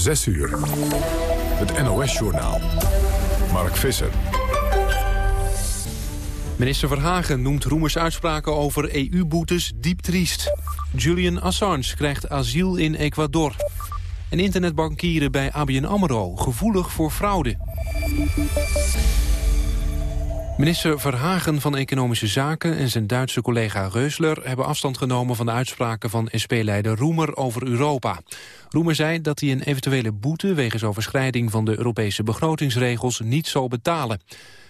6 uur. Het NOS-journaal. Mark Visser. Minister Verhagen noemt Roemers uitspraken over EU-boetes diep triest. Julian Assange krijgt asiel in Ecuador. En internetbankieren bij ABN AMRO, gevoelig voor fraude. Minister Verhagen van Economische Zaken en zijn Duitse collega Reusler... hebben afstand genomen van de uitspraken van SP-leider Roemer over Europa. Roemer zei dat hij een eventuele boete... wegens overschrijding van de Europese begrotingsregels niet zal betalen.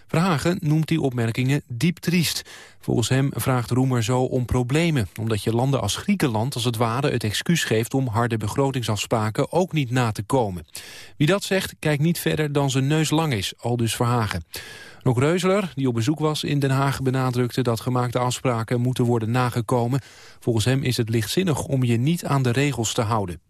Verhagen noemt die opmerkingen diep triest. Volgens hem vraagt Roemer zo om problemen... omdat je landen als Griekenland als het ware het excuus geeft... om harde begrotingsafspraken ook niet na te komen. Wie dat zegt, kijkt niet verder dan zijn neus lang is, al dus Verhagen. Ook Reusler, die op bezoek was in Den Haag, benadrukte dat gemaakte afspraken moeten worden nagekomen. Volgens hem is het lichtzinnig om je niet aan de regels te houden.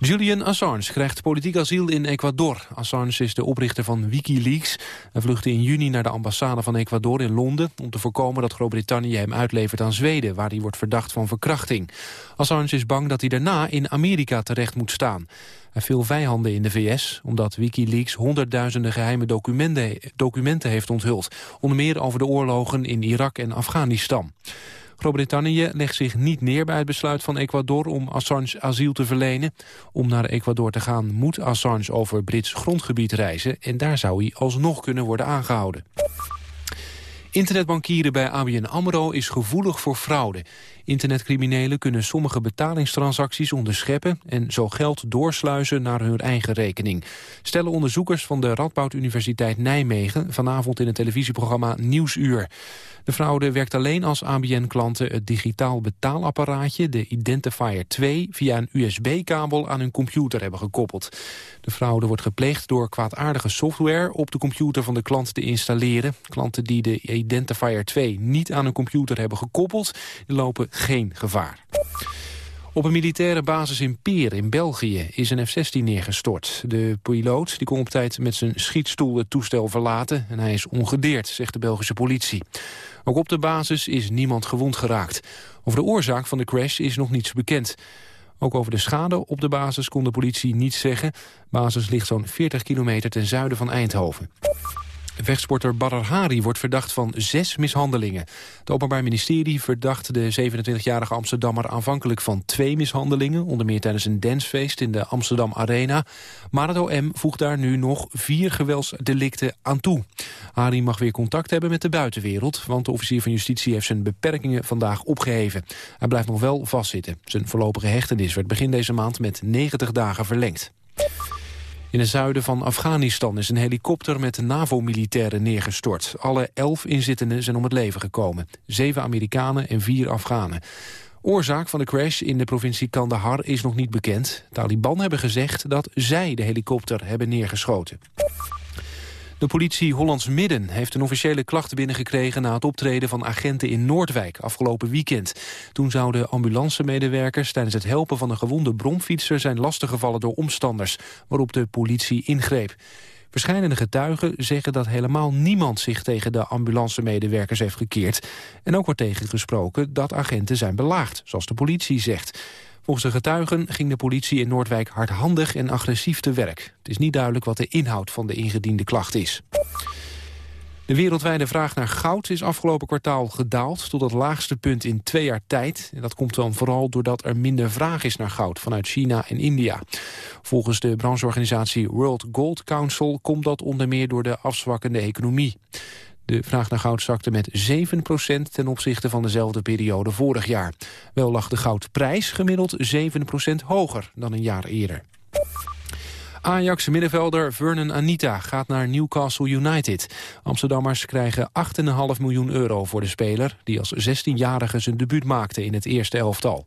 Julian Assange krijgt politiek asiel in Ecuador. Assange is de oprichter van Wikileaks. Hij vluchtte in juni naar de ambassade van Ecuador in Londen... om te voorkomen dat Groot-Brittannië hem uitlevert aan Zweden... waar hij wordt verdacht van verkrachting. Assange is bang dat hij daarna in Amerika terecht moet staan. Veel vijanden in de VS... omdat Wikileaks honderdduizenden geheime documenten, documenten heeft onthuld. Onder meer over de oorlogen in Irak en Afghanistan. Groot-Brittannië legt zich niet neer bij het besluit van Ecuador om Assange asiel te verlenen. Om naar Ecuador te gaan moet Assange over Brits grondgebied reizen en daar zou hij alsnog kunnen worden aangehouden. Internetbankieren bij ABN AMRO is gevoelig voor fraude. Internetcriminelen kunnen sommige betalingstransacties onderscheppen... en zo geld doorsluizen naar hun eigen rekening. Stellen onderzoekers van de Radboud Universiteit Nijmegen... vanavond in het televisieprogramma Nieuwsuur. De fraude werkt alleen als ABN-klanten het digitaal betaalapparaatje, de Identifier 2, via een USB-kabel aan hun computer hebben gekoppeld. De fraude wordt gepleegd door kwaadaardige software op de computer van de klant te installeren. Klanten die de Identifier 2 niet aan hun computer hebben gekoppeld, lopen geen gevaar. Op een militaire basis in Peer in België is een F-16 neergestort. De piloot die kon op tijd met zijn schietstoel het toestel verlaten... en hij is ongedeerd, zegt de Belgische politie. Ook op de basis is niemand gewond geraakt. Over de oorzaak van de crash is nog niets bekend. Ook over de schade op de basis kon de politie niets zeggen. Basis ligt zo'n 40 kilometer ten zuiden van Eindhoven. Vechtsporter Badr Hari wordt verdacht van zes mishandelingen. Het Openbaar Ministerie verdacht de 27-jarige Amsterdammer aanvankelijk van twee mishandelingen, onder meer tijdens een dancefeest in de Amsterdam Arena. Maar het OM voegt daar nu nog vier geweldsdelicten aan toe. Hari mag weer contact hebben met de buitenwereld, want de officier van justitie heeft zijn beperkingen vandaag opgeheven. Hij blijft nog wel vastzitten. Zijn voorlopige hechtenis werd begin deze maand met 90 dagen verlengd. In het zuiden van Afghanistan is een helikopter met NAVO-militairen neergestort. Alle elf inzittenden zijn om het leven gekomen. Zeven Amerikanen en vier Afghanen. Oorzaak van de crash in de provincie Kandahar is nog niet bekend. Taliban hebben gezegd dat zij de helikopter hebben neergeschoten. De politie Hollands Midden heeft een officiële klacht binnengekregen... na het optreden van agenten in Noordwijk afgelopen weekend. Toen zouden ambulancemedewerkers tijdens het helpen van een gewonde bromfietser... zijn lastiggevallen door omstanders, waarop de politie ingreep. Verschillende getuigen zeggen dat helemaal niemand zich tegen de ambulancemedewerkers heeft gekeerd. En ook wordt tegengesproken dat agenten zijn belaagd, zoals de politie zegt. Volgens de getuigen ging de politie in Noordwijk hardhandig en agressief te werk. Het is niet duidelijk wat de inhoud van de ingediende klacht is. De wereldwijde vraag naar goud is afgelopen kwartaal gedaald... tot het laagste punt in twee jaar tijd. En dat komt dan vooral doordat er minder vraag is naar goud... vanuit China en India. Volgens de brancheorganisatie World Gold Council... komt dat onder meer door de afzwakkende economie. De vraag naar goud zakte met 7% ten opzichte van dezelfde periode vorig jaar. Wel lag de goudprijs gemiddeld 7% hoger dan een jaar eerder. Ajax middenvelder Vernon Anita gaat naar Newcastle United. Amsterdammers krijgen 8,5 miljoen euro voor de speler... die als 16-jarige zijn debuut maakte in het eerste elftal.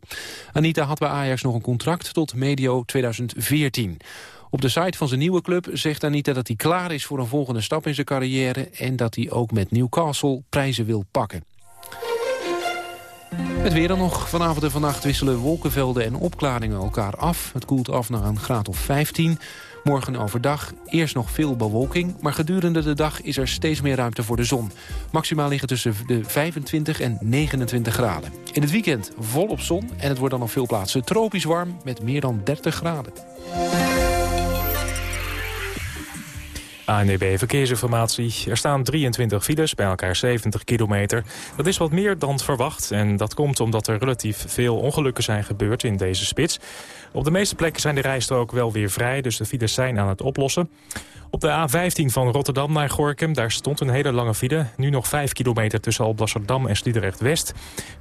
Anita had bij Ajax nog een contract tot medio 2014. Op de site van zijn nieuwe club zegt Anita dat hij klaar is voor een volgende stap in zijn carrière... en dat hij ook met Newcastle prijzen wil pakken. Het weer dan nog. Vanavond en vannacht wisselen wolkenvelden en opklaringen elkaar af. Het koelt af naar een graad of 15. Morgen overdag eerst nog veel bewolking... maar gedurende de dag is er steeds meer ruimte voor de zon. Maximaal liggen tussen de 25 en 29 graden. In het weekend volop zon en het wordt dan op veel plaatsen tropisch warm... met meer dan 30 graden. ANEB Verkeersinformatie. Er staan 23 files, bij elkaar 70 kilometer. Dat is wat meer dan verwacht en dat komt omdat er relatief veel ongelukken zijn gebeurd in deze spits. Op de meeste plekken zijn de rijstroken wel weer vrij, dus de files zijn aan het oplossen. Op de A15 van Rotterdam naar Gorkum, daar stond een hele lange file. Nu nog 5 kilometer tussen Alblasserdam en Sliedrecht-West.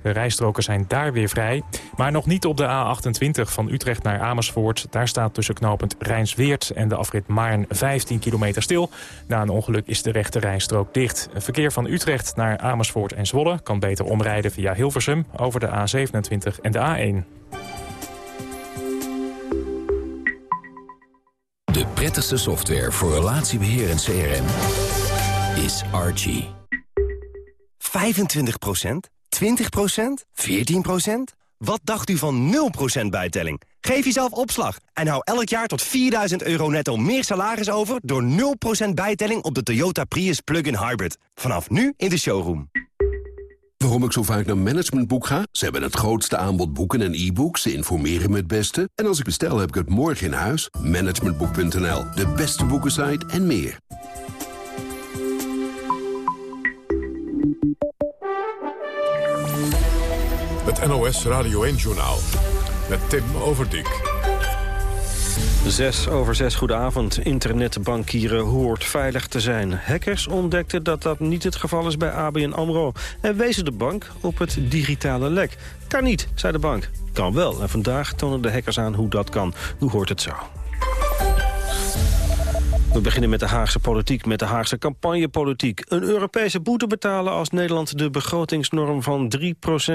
De rijstroken zijn daar weer vrij. Maar nog niet op de A28 van Utrecht naar Amersfoort. Daar staat tussen knooppunt Rijnsweert en de afrit Maarn 15 kilometer stil. Na een ongeluk is de rechte rijstrook dicht. verkeer van Utrecht naar Amersfoort en Zwolle kan beter omrijden via Hilversum over de A27 en de A1. Prettigste software voor relatiebeheer en CRM is Archie. 25% 20% 14% Wat dacht u van 0% bijtelling? Geef jezelf opslag en hou elk jaar tot 4000 euro netto meer salaris over... door 0% bijtelling op de Toyota Prius Plug-in Hybrid. Vanaf nu in de showroom. Waarom ik zo vaak naar Managementboek ga? Ze hebben het grootste aanbod boeken en e-books. Ze informeren me het beste. En als ik bestel, heb ik het morgen in huis. Managementboek.nl, de beste boekensite en meer. Het NOS Radio 1-journaal met Tim Overdijk. Zes over zes, goedenavond. Internetbankieren hoort veilig te zijn. Hackers ontdekten dat dat niet het geval is bij ABN AMRO... en wezen de bank op het digitale lek. Kan niet, zei de bank. Kan wel. En vandaag tonen de hackers aan hoe dat kan. Hoe hoort het zo? We beginnen met de Haagse politiek, met de Haagse campagnepolitiek. Een Europese boete betalen als Nederland de begrotingsnorm van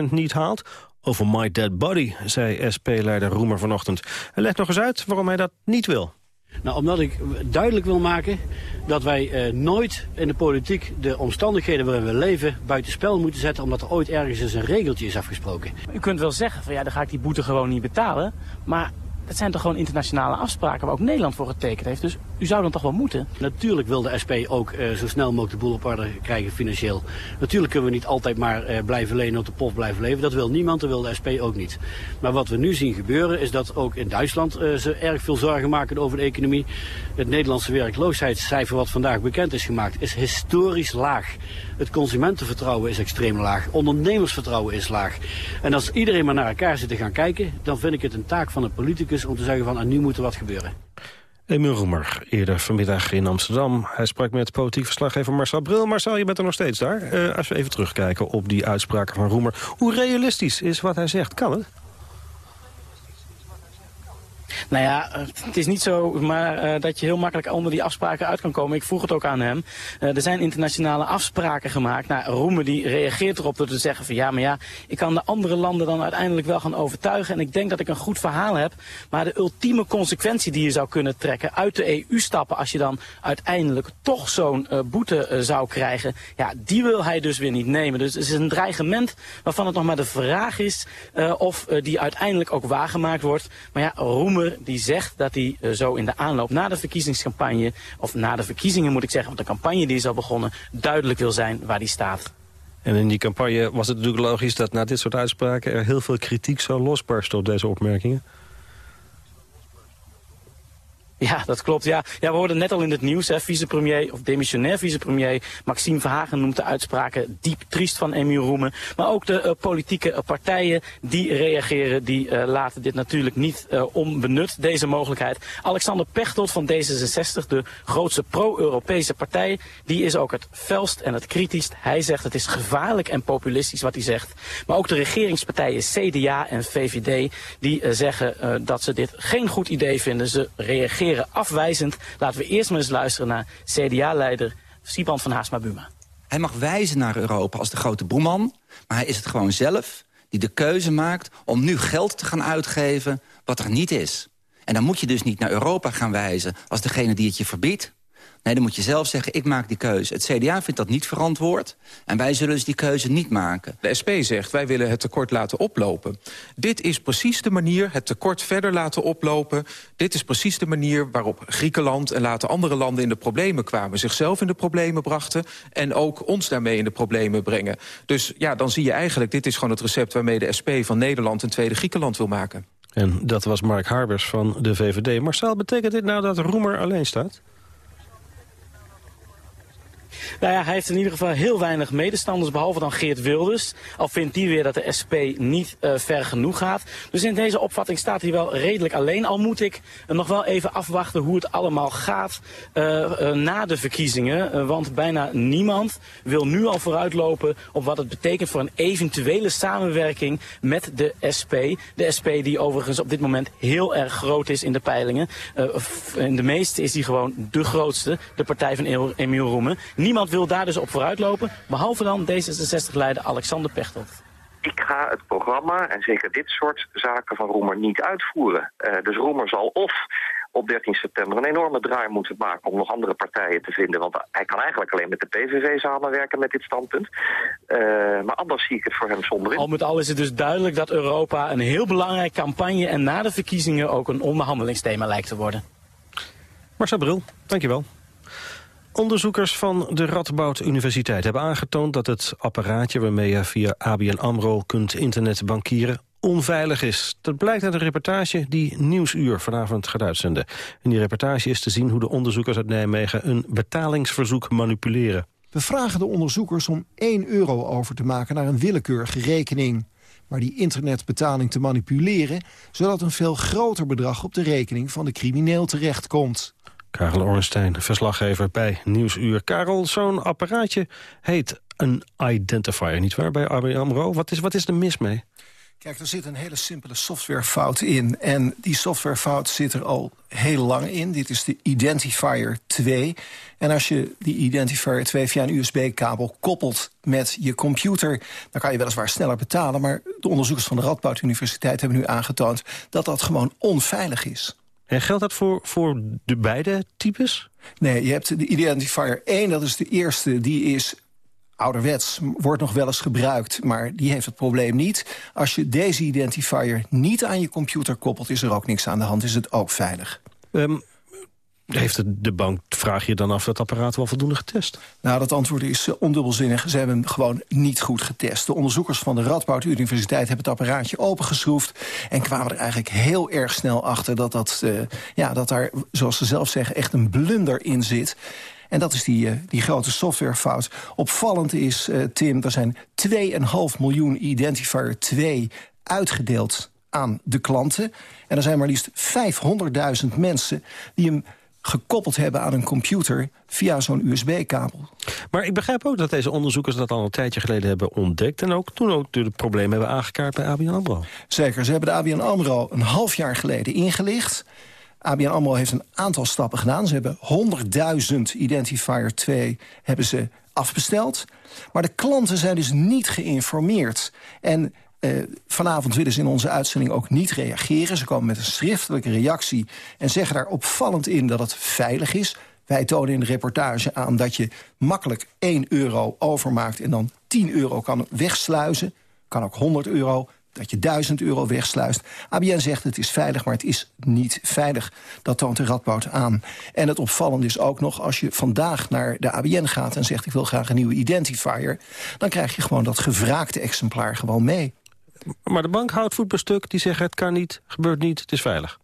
3% niet haalt? Over my dead body, zei SP-leider Roemer vanochtend. Hij legt nog eens uit waarom hij dat niet wil. Nou, omdat ik duidelijk wil maken dat wij eh, nooit in de politiek de omstandigheden waarin we leven buitenspel moeten zetten omdat er ooit ergens eens een regeltje is afgesproken. U kunt wel zeggen van ja, dan ga ik die boete gewoon niet betalen. Maar dat zijn toch gewoon internationale afspraken waar ook Nederland voor getekend heeft. Dus u zou dan toch wel moeten? Natuurlijk wil de SP ook uh, zo snel mogelijk de boel op orde krijgen financieel. Natuurlijk kunnen we niet altijd maar uh, blijven lenen op de pof blijven leven. Dat wil niemand, dat wil de SP ook niet. Maar wat we nu zien gebeuren is dat ook in Duitsland uh, ze erg veel zorgen maken over de economie. Het Nederlandse werkloosheidscijfer wat vandaag bekend is gemaakt is historisch laag. Het consumentenvertrouwen is extreem laag. Ondernemersvertrouwen is laag. En als iedereen maar naar elkaar zit te gaan kijken... dan vind ik het een taak van een politicus om te zeggen van... en nu moet er wat gebeuren. Emiel Roemer, eerder vanmiddag in Amsterdam. Hij sprak met politiek verslaggever Marcel Bril. Marcel, je bent er nog steeds daar. Uh, als we even terugkijken op die uitspraken van Roemer. Hoe realistisch is wat hij zegt? Kan het? Nou ja, het is niet zo maar uh, dat je heel makkelijk onder die afspraken uit kan komen. Ik vroeg het ook aan hem. Uh, er zijn internationale afspraken gemaakt. Nou, Roemen die reageert erop door te zeggen van ja, maar ja, ik kan de andere landen dan uiteindelijk wel gaan overtuigen. En ik denk dat ik een goed verhaal heb. Maar de ultieme consequentie die je zou kunnen trekken uit de EU stappen als je dan uiteindelijk toch zo'n boete zou krijgen. Ja, die wil hij dus weer niet nemen. Dus het is een dreigement waarvan het nog maar de vraag is of die uiteindelijk ook waargemaakt wordt. Maar ja, Die zegt dat hij uh, zo in de aanloop na de verkiezingscampagne, of na de verkiezingen moet ik zeggen, want de campagne die is al begonnen, duidelijk wil zijn waar hij staat. En in die campagne was het natuurlijk logisch dat na dit soort uitspraken er heel veel kritiek zou losbarsten op deze opmerkingen? Ja, dat klopt. Ja. ja, we hoorden net al in het nieuws, hè, vicepremier of demissionair vicepremier Maxime Verhagen noemt de uitspraken diep triest van Emiel Roemen. Maar ook de uh, politieke uh, partijen die reageren, die uh, laten dit natuurlijk niet onbenut, deze mogelijkheid. Alexander Pechtold van D66, de grootste pro-Europese partij, die is ook het felst en het kritischst. Hij zegt het is gevaarlijk en populistisch wat hij zegt. Maar ook de regeringspartijen CDA en VVD, die zeggen dat ze dit geen goed idee vinden. Ze reageren afwijzend. Laten we eerst maar eens luisteren naar CDA-leider Siband van Haasma-Buma. Hij mag wijzen naar Europa als de grote boeman, maar hij is het gewoon zelf die de keuze maakt om nu geld te gaan uitgeven wat er niet is. En dan moet je dus niet naar Europa gaan wijzen als degene die het je verbiedt. Nee, dan moet je zelf zeggen, ik maak die keuze. Het CDA vindt dat niet verantwoord. En wij zullen dus die keuze niet maken. De SP zegt, wij willen het tekort laten oplopen. Dit is precies de manier, het tekort verder laten oplopen. Dit is precies de manier waarop Griekenland en later andere landen in de problemen kwamen. Zichzelf in de problemen brachten en ook ons daarmee in de problemen brengen. Dus ja, dan zie je eigenlijk, dit is gewoon het recept waarmee de SP van Nederland een tweede Griekenland wil maken. En dat was Mark Harbers van de VVD. Marcel, betekent dit nou dat Roemer alleen staat? Nou ja, hij heeft in ieder geval heel weinig medestanders, behalve dan Geert Wilders. Al vindt hij weer dat de SP niet uh, ver genoeg gaat. Dus in deze opvatting staat hij wel redelijk alleen. Al moet ik nog wel even afwachten hoe het allemaal gaat uh, uh, na de verkiezingen. want bijna niemand wil nu al vooruitlopen op wat het betekent voor een eventuele samenwerking met de SP. De SP die overigens op dit moment heel erg groot is in de peilingen. in de meeste is die gewoon de grootste, de partij van Emiel Roemen. Niemand wil daar dus op vooruitlopen, behalve dan D66-leider Alexander Pechtold. Ik ga het programma en zeker dit soort zaken van Roemer niet uitvoeren. Uh, dus Roemer zal of op 13 september een enorme draai moeten maken om nog andere partijen te vinden. Want hij kan eigenlijk alleen met de PVV samenwerken met dit standpunt. Uh, maar anders zie ik het voor hem zonder in. Al met al is het dus duidelijk dat Europa een heel belangrijk campagne en na de verkiezingen ook een onderhandelingsthema lijkt te worden. Marcel Bril, dankjewel. Onderzoekers van de Radboud Universiteit hebben aangetoond dat het apparaatje waarmee je via ABN AMRO kunt internetbankieren onveilig is. Dat blijkt uit een reportage die Nieuwsuur vanavond gaat uitzenden. In die reportage is te zien hoe de onderzoekers uit Nijmegen een betalingsverzoek manipuleren. We vragen de onderzoekers om 1 euro over te maken naar een willekeurige rekening. Maar die internetbetaling te manipuleren... zodat een veel groter bedrag op de rekening van de crimineel terechtkomt. Karel Ornstein, verslaggever bij Nieuwsuur. Karel, zo'n apparaatje heet een identifier, nietwaar, bij ABN AMRO. Wat is, wat is er mis mee? Kijk, er zit een hele simpele softwarefout in. En die softwarefout zit er al heel lang in. Dit is de Identifier 2. En als je die Identifier 2 via een USB-kabel koppelt met je computer... dan kan je weliswaar sneller betalen. Maar de onderzoekers van de Radboud Universiteit hebben nu aangetoond... dat dat gewoon onveilig is. En geldt dat voor, voor de beide types? Nee, je hebt de Identifier 1, dat is de eerste, die is ouderwets, wordt nog wel eens gebruikt, maar die heeft het probleem niet. Als je deze identifier niet aan je computer koppelt, is er ook niks aan de hand, is het ook veilig. Um, heeft de bank, vraag je dan af, dat apparaat wel voldoende getest? Nou, dat antwoord is uh, ondubbelzinnig. Ze hebben hem gewoon niet goed getest. De onderzoekers van de Radboud Universiteit hebben het apparaatje opengeschroefd... en kwamen er eigenlijk heel erg snel achter dat, dat, uh, ja, dat daar, zoals ze zelf zeggen, echt een blunder in zit. En dat is die, uh, die grote softwarefout. Opvallend is, Tim, er zijn 2,5 miljoen Identifier 2 uitgedeeld aan de klanten. En er zijn maar liefst 500.000 mensen die hem gekoppeld hebben aan een computer via zo'n USB-kabel. Maar ik begrijp ook dat deze onderzoekers dat al een tijdje geleden hebben ontdekt... en ook toen ook de problemen hebben aangekaart bij ABN AMRO. Zeker, ze hebben de ABN AMRO een half jaar geleden ingelicht. ABN AMRO heeft een aantal stappen gedaan. Ze hebben 100.000 Identifier 2 hebben ze afbesteld. Maar de klanten zijn dus niet geïnformeerd. En uh, vanavond willen ze in onze uitzending ook niet reageren. Ze komen met een schriftelijke reactie en zeggen daar opvallend in dat het veilig is. Wij tonen in de reportage aan dat je makkelijk 1 euro overmaakt... en dan 10 euro kan wegsluizen. Kan ook 100 euro, dat je 1000 euro wegsluist. ABN zegt het is veilig, maar het is niet veilig. Dat toont de Radboud aan. En het opvallende is ook nog, als je vandaag naar de ABN gaat... en zegt ik wil graag een nieuwe identifier... dan krijg je gewoon dat gevraagde exemplaar gewoon mee. Maar de bank houdt voet per stuk. Die zeggen het kan niet, gebeurt niet, het is veilig.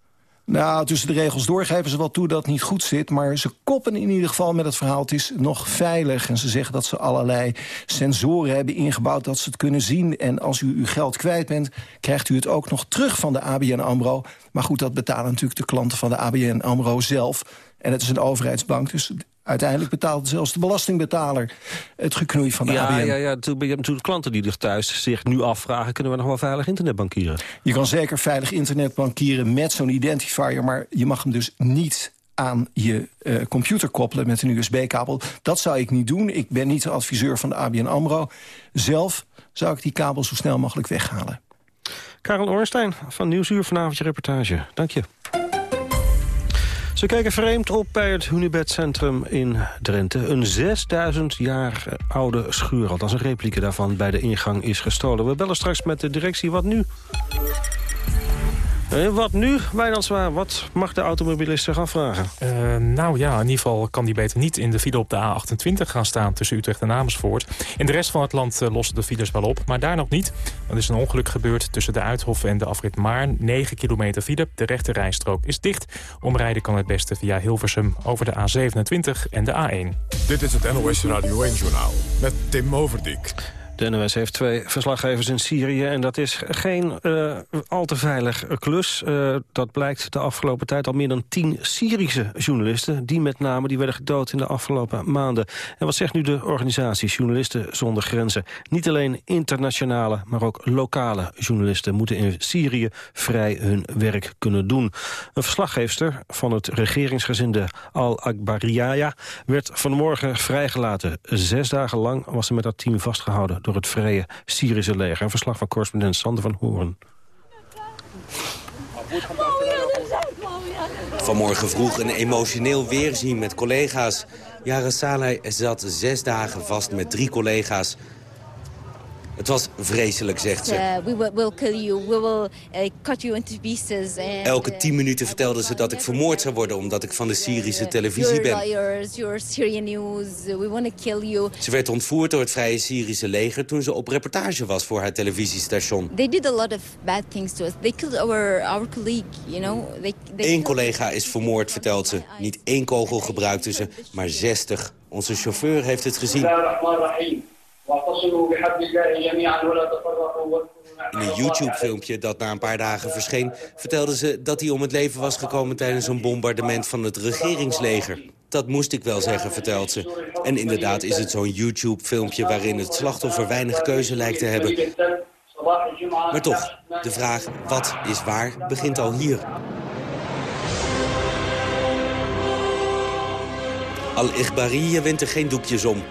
Nou, tussen de regels door geven ze wel toe dat het niet goed zit. Maar ze koppen in ieder geval met het verhaal, het is nog veilig. En ze zeggen dat ze allerlei sensoren hebben ingebouwd dat ze het kunnen zien. En als u uw geld kwijt bent, krijgt u het ook nog terug van de ABN AMRO. Maar goed, dat betalen natuurlijk de klanten van de ABN AMRO zelf. En het is een overheidsbank, dus Uiteindelijk betaalt zelfs de belastingbetaler het geknoei van de ja, ABN. Ja, ja, toen ben je natuurlijk klanten die zich thuis zich nu afvragen... kunnen we nog wel veilig internetbankieren? Je kan zeker veilig internetbankieren met zo'n identifier... maar je mag hem dus niet aan je uh, computer koppelen met een USB-kabel. Dat zou ik niet doen. Ik ben niet de adviseur van de ABN AMRO. Zelf zou ik die kabel zo snel mogelijk weghalen. Karel Ornstein van Nieuwsuur, vanavond je reportage. Dank je. Ze kijken vreemd op bij het Hunibed-centrum in Drenthe. Een 6000 jaar oude schuur, althans een replieke daarvan... bij de ingang is gestolen. We bellen straks met de directie. Wat nu? En wat nu, Wijnandswaar? Wat mag de automobilist zich afvragen? Uh, nou ja, in ieder geval kan die beter niet in de file op de A28 gaan staan... tussen Utrecht en Amersfoort. In de rest van het land uh, lossen de files wel op, maar daar nog niet. Er is een ongeluk gebeurd tussen de Uithof en de afrit Maarn. 9 kilometer file, de rechte rijstrook is dicht. Omrijden kan het beste via Hilversum over de A27 en de A1. Dit is het NOS Radio 1-journaal met Tim Overdijk. De heeft twee verslaggevers in Syrië en dat is geen uh, al te veilig klus. Uh, dat blijkt de afgelopen tijd al meer dan tien Syrische journalisten... die met name die werden gedood in de afgelopen maanden. En wat zegt nu de organisatie Journalisten zonder Grenzen? Niet alleen internationale, maar ook lokale journalisten... moeten in Syrië vrij hun werk kunnen doen. Een verslaggeefster van het regeringsgezinde Al-Akbariyaya... werd vanmorgen vrijgelaten. Zes dagen lang was ze met dat team vastgehouden door het Vrije Syrische leger. Verslag van correspondent Sander van Hoorn. Vanmorgen vroeg een emotioneel weerzien met collega's. Saleh zat zes dagen vast met drie collega's. Het was vreselijk, zegt ze. We will, we'll kill you. We will cut you into pieces. And, Elke tien minuten vertelde ze dat ik vermoord zou worden... omdat ik van de Syrische televisie ben. Liars, you're Syrian news. We want to kill you. Ze werd ontvoerd door het Vrije Syrische leger... toen ze op reportage was voor haar televisiestation. They did a lot of bad things to us. They killed our, our colleague, you know. They, they Eén collega is vermoord, vertelt ze. Niet één kogel gebruikte ze, maar zestig. Onze chauffeur heeft het gezien. In een YouTube-filmpje dat na een paar dagen verscheen... vertelde ze dat hij om het leven was gekomen tijdens een bombardement van het regeringsleger. Dat moest ik wel zeggen, vertelt ze. En inderdaad is het zo'n YouTube-filmpje waarin het slachtoffer weinig keuze lijkt te hebben. Maar toch, de vraag wat is waar begint al hier. Al-Ighbariye wint er geen doekjes om.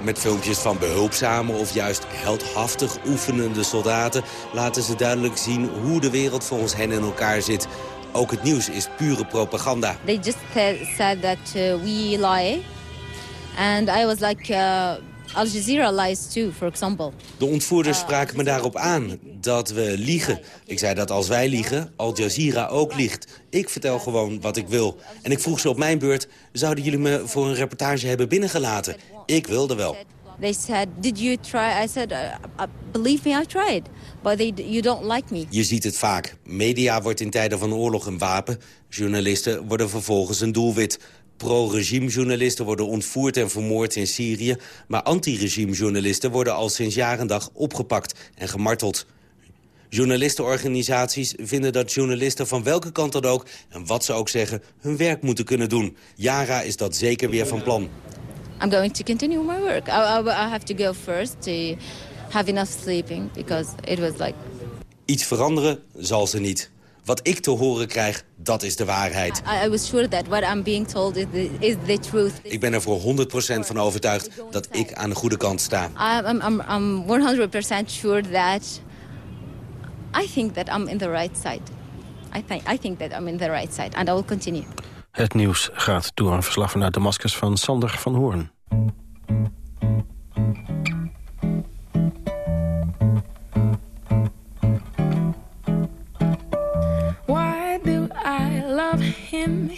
Met filmpjes van behulpzame of juist heldhaftig oefenende soldaten... laten ze duidelijk zien hoe de wereld volgens hen in elkaar zit. Ook het nieuws is pure propaganda. They just said that uh, we lie. And I was like... Uh... Al Jazeera lies too, for example. De ontvoerders spraken me daarop aan, dat we liegen. Ik zei dat als wij liegen, Al Jazeera ook liegt. Ik vertel gewoon wat ik wil. En ik vroeg ze op mijn beurt, zouden jullie me voor een reportage hebben binnengelaten? Ik wilde wel. They said, did you try? I said, uh, believe me, I tried. But they, you don't like me. Je ziet het vaak. Media wordt in tijden van oorlog een wapen. Journalisten worden vervolgens een doelwit. Pro-regimejournalisten worden ontvoerd en vermoord in Syrië... maar anti-regimejournalisten worden al sinds jaren dag opgepakt en gemarteld. Journalistenorganisaties vinden dat journalisten van welke kant dan ook... en wat ze ook zeggen, hun werk moeten kunnen doen. Yara is dat zeker weer van plan. I'm going to continue my work. I, I, I have to go first to have enough sleeping... because it was like... Iets veranderen zal ze niet. Wat ik te horen krijg, dat is de waarheid. I, I was sure that what I'm being told is the, is the truth. Ik ben er voor 100% van overtuigd dat ik aan de goede kant sta. I'm, I'm, I'm 100% sure that I think that I'm in the right side. I think, I think that I'm in the right side and I will continue. Het nieuws gaat door een verslag vanuit Damascus van Sander van Hoorn.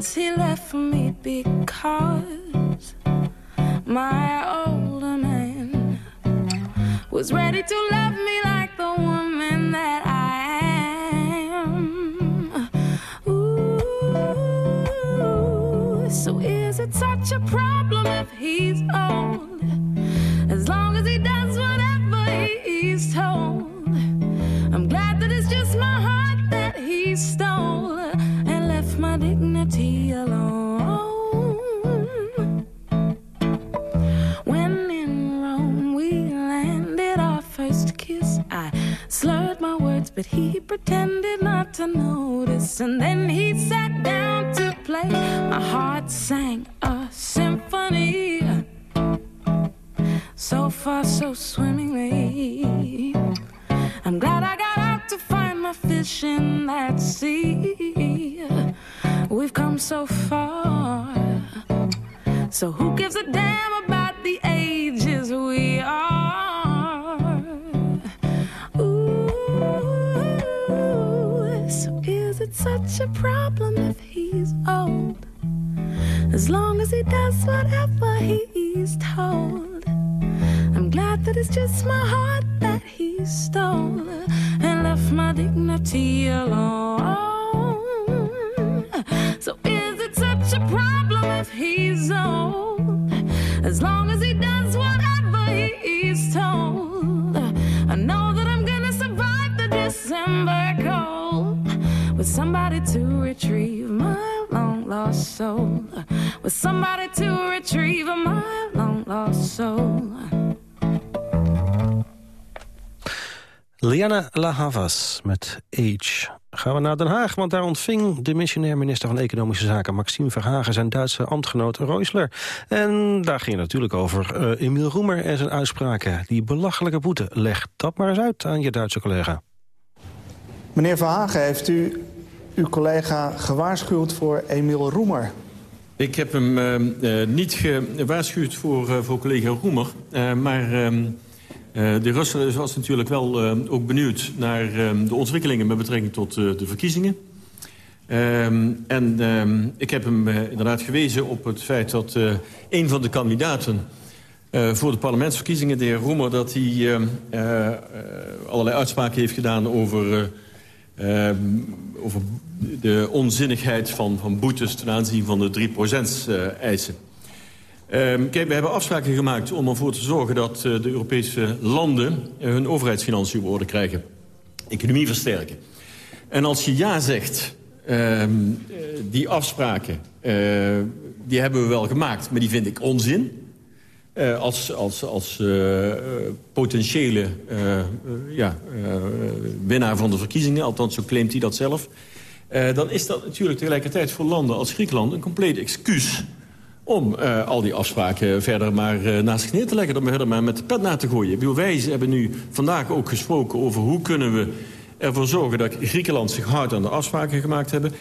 coincidence he left me because my older man was ready to love me like the woman that I am. Ooh, so is it such a problem if he's And then he sat down to play. My heart sang a symphony. So far, so swimmingly. I'm glad I got out to find my fish in that sea. We've come so far. So who a problem if he's old? As long as he does whatever he's told. I'm glad that it's just my heart that he stole and left my dignity alone. So is it such a problem if he's old? As long as he with somebody to retrieve my long lost soul. With somebody to retrieve my long lost soul. Liana La Havas met Age. Gaan we naar Den Haag, want daar ontving de missionair minister van Economische Zaken Maxime Verhagen zijn Duitse ambtgenoot Reusler. En daar ging het natuurlijk over uh, Emiel Roemer en zijn uitspraken. Die belachelijke boete. Leg dat maar eens uit aan je Duitse collega. Meneer Verhagen, heeft u uw collega gewaarschuwd voor Emiel Roemer? Ik heb hem uh, uh, niet gewaarschuwd voor, voor collega Roemer, maar... Uh, de Russen was natuurlijk wel ook benieuwd naar uh, de ontwikkelingen met betrekking tot de verkiezingen. Um, en ik heb hem inderdaad gewezen op het feit dat een van de kandidaten voor de parlementsverkiezingen, de heer Roemer, dat hij allerlei uitspraken heeft gedaan over, over de onzinnigheid van, van boetes ten aanzien van de 3% eisen. Um, kijk, we hebben afspraken gemaakt om ervoor te zorgen dat uh, de Europese landen uh, hun overheidsfinanciën op orde krijgen. Economie versterken. En als je ja zegt, um, die afspraken, die hebben we wel gemaakt, maar die vind ik onzin. Als als, als potentiële ja, winnaar van de verkiezingen, althans zo claimt hij dat zelf... dan is dat natuurlijk tegelijkertijd voor landen als Griekenland een compleet excuus om al die afspraken verder maar uh, naast zich neer te leggen. Om verder maar met de pet na te gooien. Wij hebben nu vandaag ook gesproken over hoe kunnen we ervoor zorgen... dat Griekenland zich houdt aan de afspraken gemaakt hebben.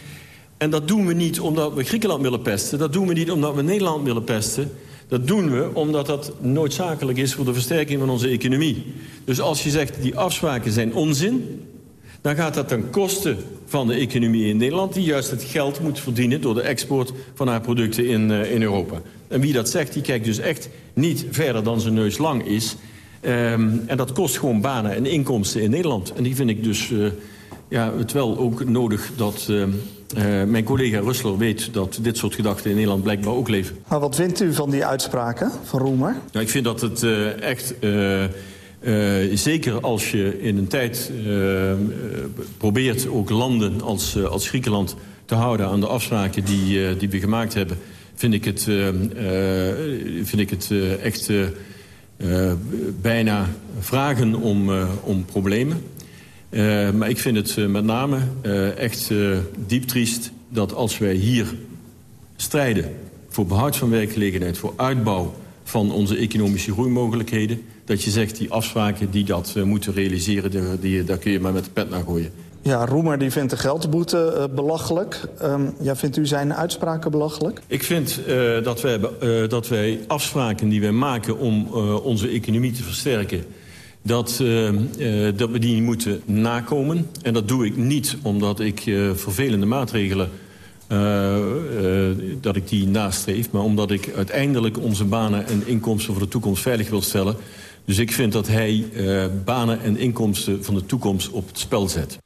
En dat doen we niet omdat we Griekenland willen pesten. Dat doen we niet omdat we Nederland willen pesten. Dat doen we omdat dat noodzakelijk is voor de versterking van onze economie. Dus als je zegt die afspraken zijn onzin dan gaat dat ten koste van de economie in Nederland... die juist het geld moet verdienen door de export van haar producten in, uh, in Europa. En wie dat zegt, die kijkt dus echt niet verder dan zijn neus lang is. Um, en dat kost gewoon banen en inkomsten in Nederland. En die vind ik dus uh, ja, het wel ook nodig dat... Uh, uh, mijn collega Russler weet dat dit soort gedachten in Nederland blijkbaar ook leven. Maar wat vindt u van die uitspraken van Roemer? Nou, ik vind dat het uh, echt... Uh, uh, zeker als je in een tijd probeert ook landen als, als Griekenland te houden aan de afspraken die, die we gemaakt hebben, vind ik het, vind ik het echt bijna vragen om, om problemen. Maar ik vind het met name echt diep triest dat als wij hier strijden voor behoud van werkgelegenheid, voor uitbouw van onze economische groeimogelijkheden dat je zegt, die afspraken die dat moeten realiseren... Die, die, daar kun je maar met de pet naar gooien. Ja, Roemer die vindt de geldboete belachelijk. Um, ja, vindt u zijn uitspraken belachelijk? Ik vind dat, wij, dat wij afspraken die wij maken om onze economie te versterken... Dat, dat we die moeten nakomen. En dat doe ik niet omdat ik vervelende maatregelen... dat ik die nastreef, maar omdat ik uiteindelijk onze banen en inkomsten voor de toekomst veilig wil stellen. Dus ik vind dat hij uh, banen en inkomsten van de toekomst op het spel zet.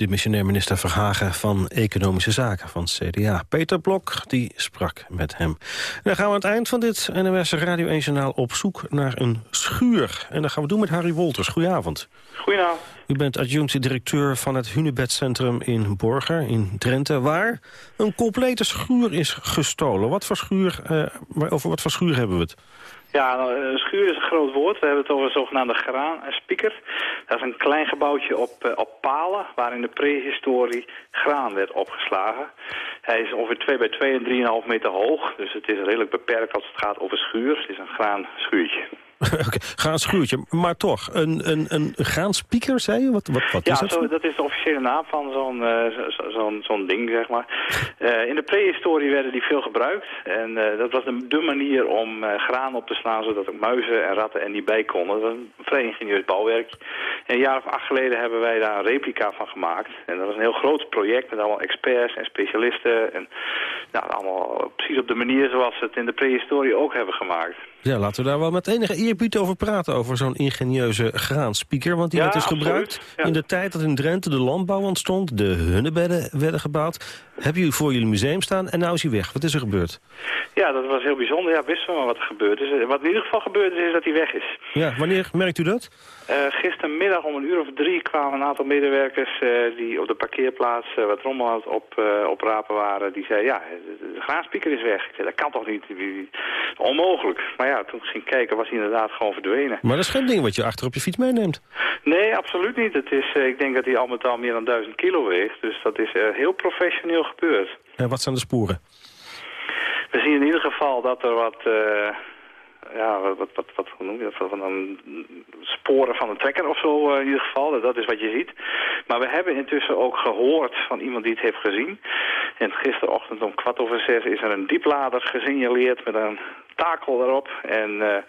De missionair minister Verhagen van Economische Zaken van CDA. Peter Blok, die sprak met hem. En dan gaan we aan het eind van dit NMS Radio 1 Journaal op zoek naar een schuur. En dat gaan we doen met Harry Wolters. Goedenavond. Goedenavond. U bent adjunct-directeur van het Hunebedcentrum in Borger in Drenthe... waar een complete schuur is gestolen. Wat voor schuur, uh, over wat voor schuur hebben we het? Ja, nou, een schuur is een groot woord. We hebben het over een zogenaamde graanspieker. Dat is een klein gebouwtje op, eh, op palen waar in de prehistorie graan werd opgeslagen. Hij is ongeveer 2 bij 2 en 3,5 meter hoog. Dus het is redelijk beperkt als het gaat over schuur. Het is een graanschuurtje. Oké, graanschuurtje. Maar toch, een, een, een graanspieker, zei je? Wat, wat, wat ja, is het? zo, dat is de officiële naam van zo'n eh, zo- zo'n zo'n ding, zeg maar. Eh, in de prehistorie werden die veel gebruikt. En eh, dat was de, de manier om graan op te slaan, zodat ook muizen en ratten er niet bij konden. Dat was een vrij ingenieus bouwwerk. En een jaar of acht geleden hebben wij daar een replica van gemaakt. En dat was een heel groot project met allemaal experts en specialisten. En nou, allemaal precies op de manier zoals ze het in de prehistorie ook hebben gemaamaakt. Ja, laten we daar wel met enige eerbied over praten, over zo'n ingenieuze graanspieker. Want die Ja, werd dus absoluut, gebruikt ja. in de tijd dat in Drenthe de landbouw ontstond. De hunnebedden werden gebouwd. Hebben jullie voor jullie museum staan en nou is hij weg. Wat is er gebeurd? Ja, dat was heel bijzonder. Ja, wisten we maar wat er gebeurd is. Wat in ieder geval gebeurd is, is dat hij weg is. Ja, wanneer merkt u dat? Eh, gistermiddag om een uur of drie kwamen een aantal medewerkers eh, die op de parkeerplaats eh, wat rommel aan het op, eh, oprapen waren. Die zeiden, ja, de, graanspieker is weg. Ik zei, dat kan toch niet? Onmogelijk. Maar ja, toen ik ging kijken was hij inderdaad gewoon verdwenen. Maar dat is geen ding wat je achter op je fiets meeneemt. Nee, absoluut niet. Het is, ik denk dat hij al met al meer dan duizend kilo weegt. Dus dat is heel professioneel gebeurd. En wat zijn de sporen? We zien in ieder geval dat er wat, ja, wat, wat, wat, noem je dat, van sporen van een trekker of zo eh, in ieder geval. Dat is wat je ziet. Maar we hebben intussen ook gehoord van iemand die het heeft gezien. En gisterochtend om kwart over zes is er een dieplader gesignaleerd met een takel erop. En eh,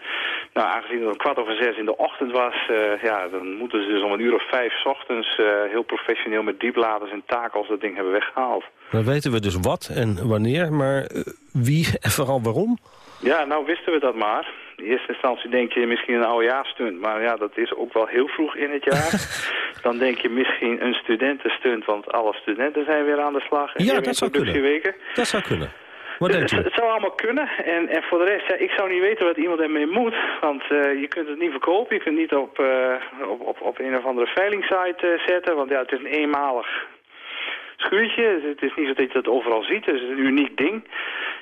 nou, aangezien het om kwart over zes in de ochtend was, eh, ja, dan moeten ze dus om een uur of vijf 's ochtends heel professioneel met diepladers en takels dat ding hebben weggehaald. Dan weten we dus wat en wanneer, maar wie en vooral waarom? Ja, nou wisten we dat maar. In eerste instantie denk je misschien een oudejaarsstunt, maar ja, dat is ook wel heel vroeg in het jaar. Dan denk je misschien een studentenstunt, want alle studenten zijn weer aan de slag. En Ja, dat zou kunnen. Dat zou kunnen. Wat Dus denkt u? het, het zou allemaal kunnen. En, en voor de rest, ja, ik zou niet weten wat iemand ermee moet. Want eh, je kunt het niet verkopen. Je kunt het niet op, eh, op, op, op een of andere veilingsite eh, zetten. Want ja, het is een eenmalig schuurtje. Het is niet zo dat je dat overal ziet. Het is een uniek ding.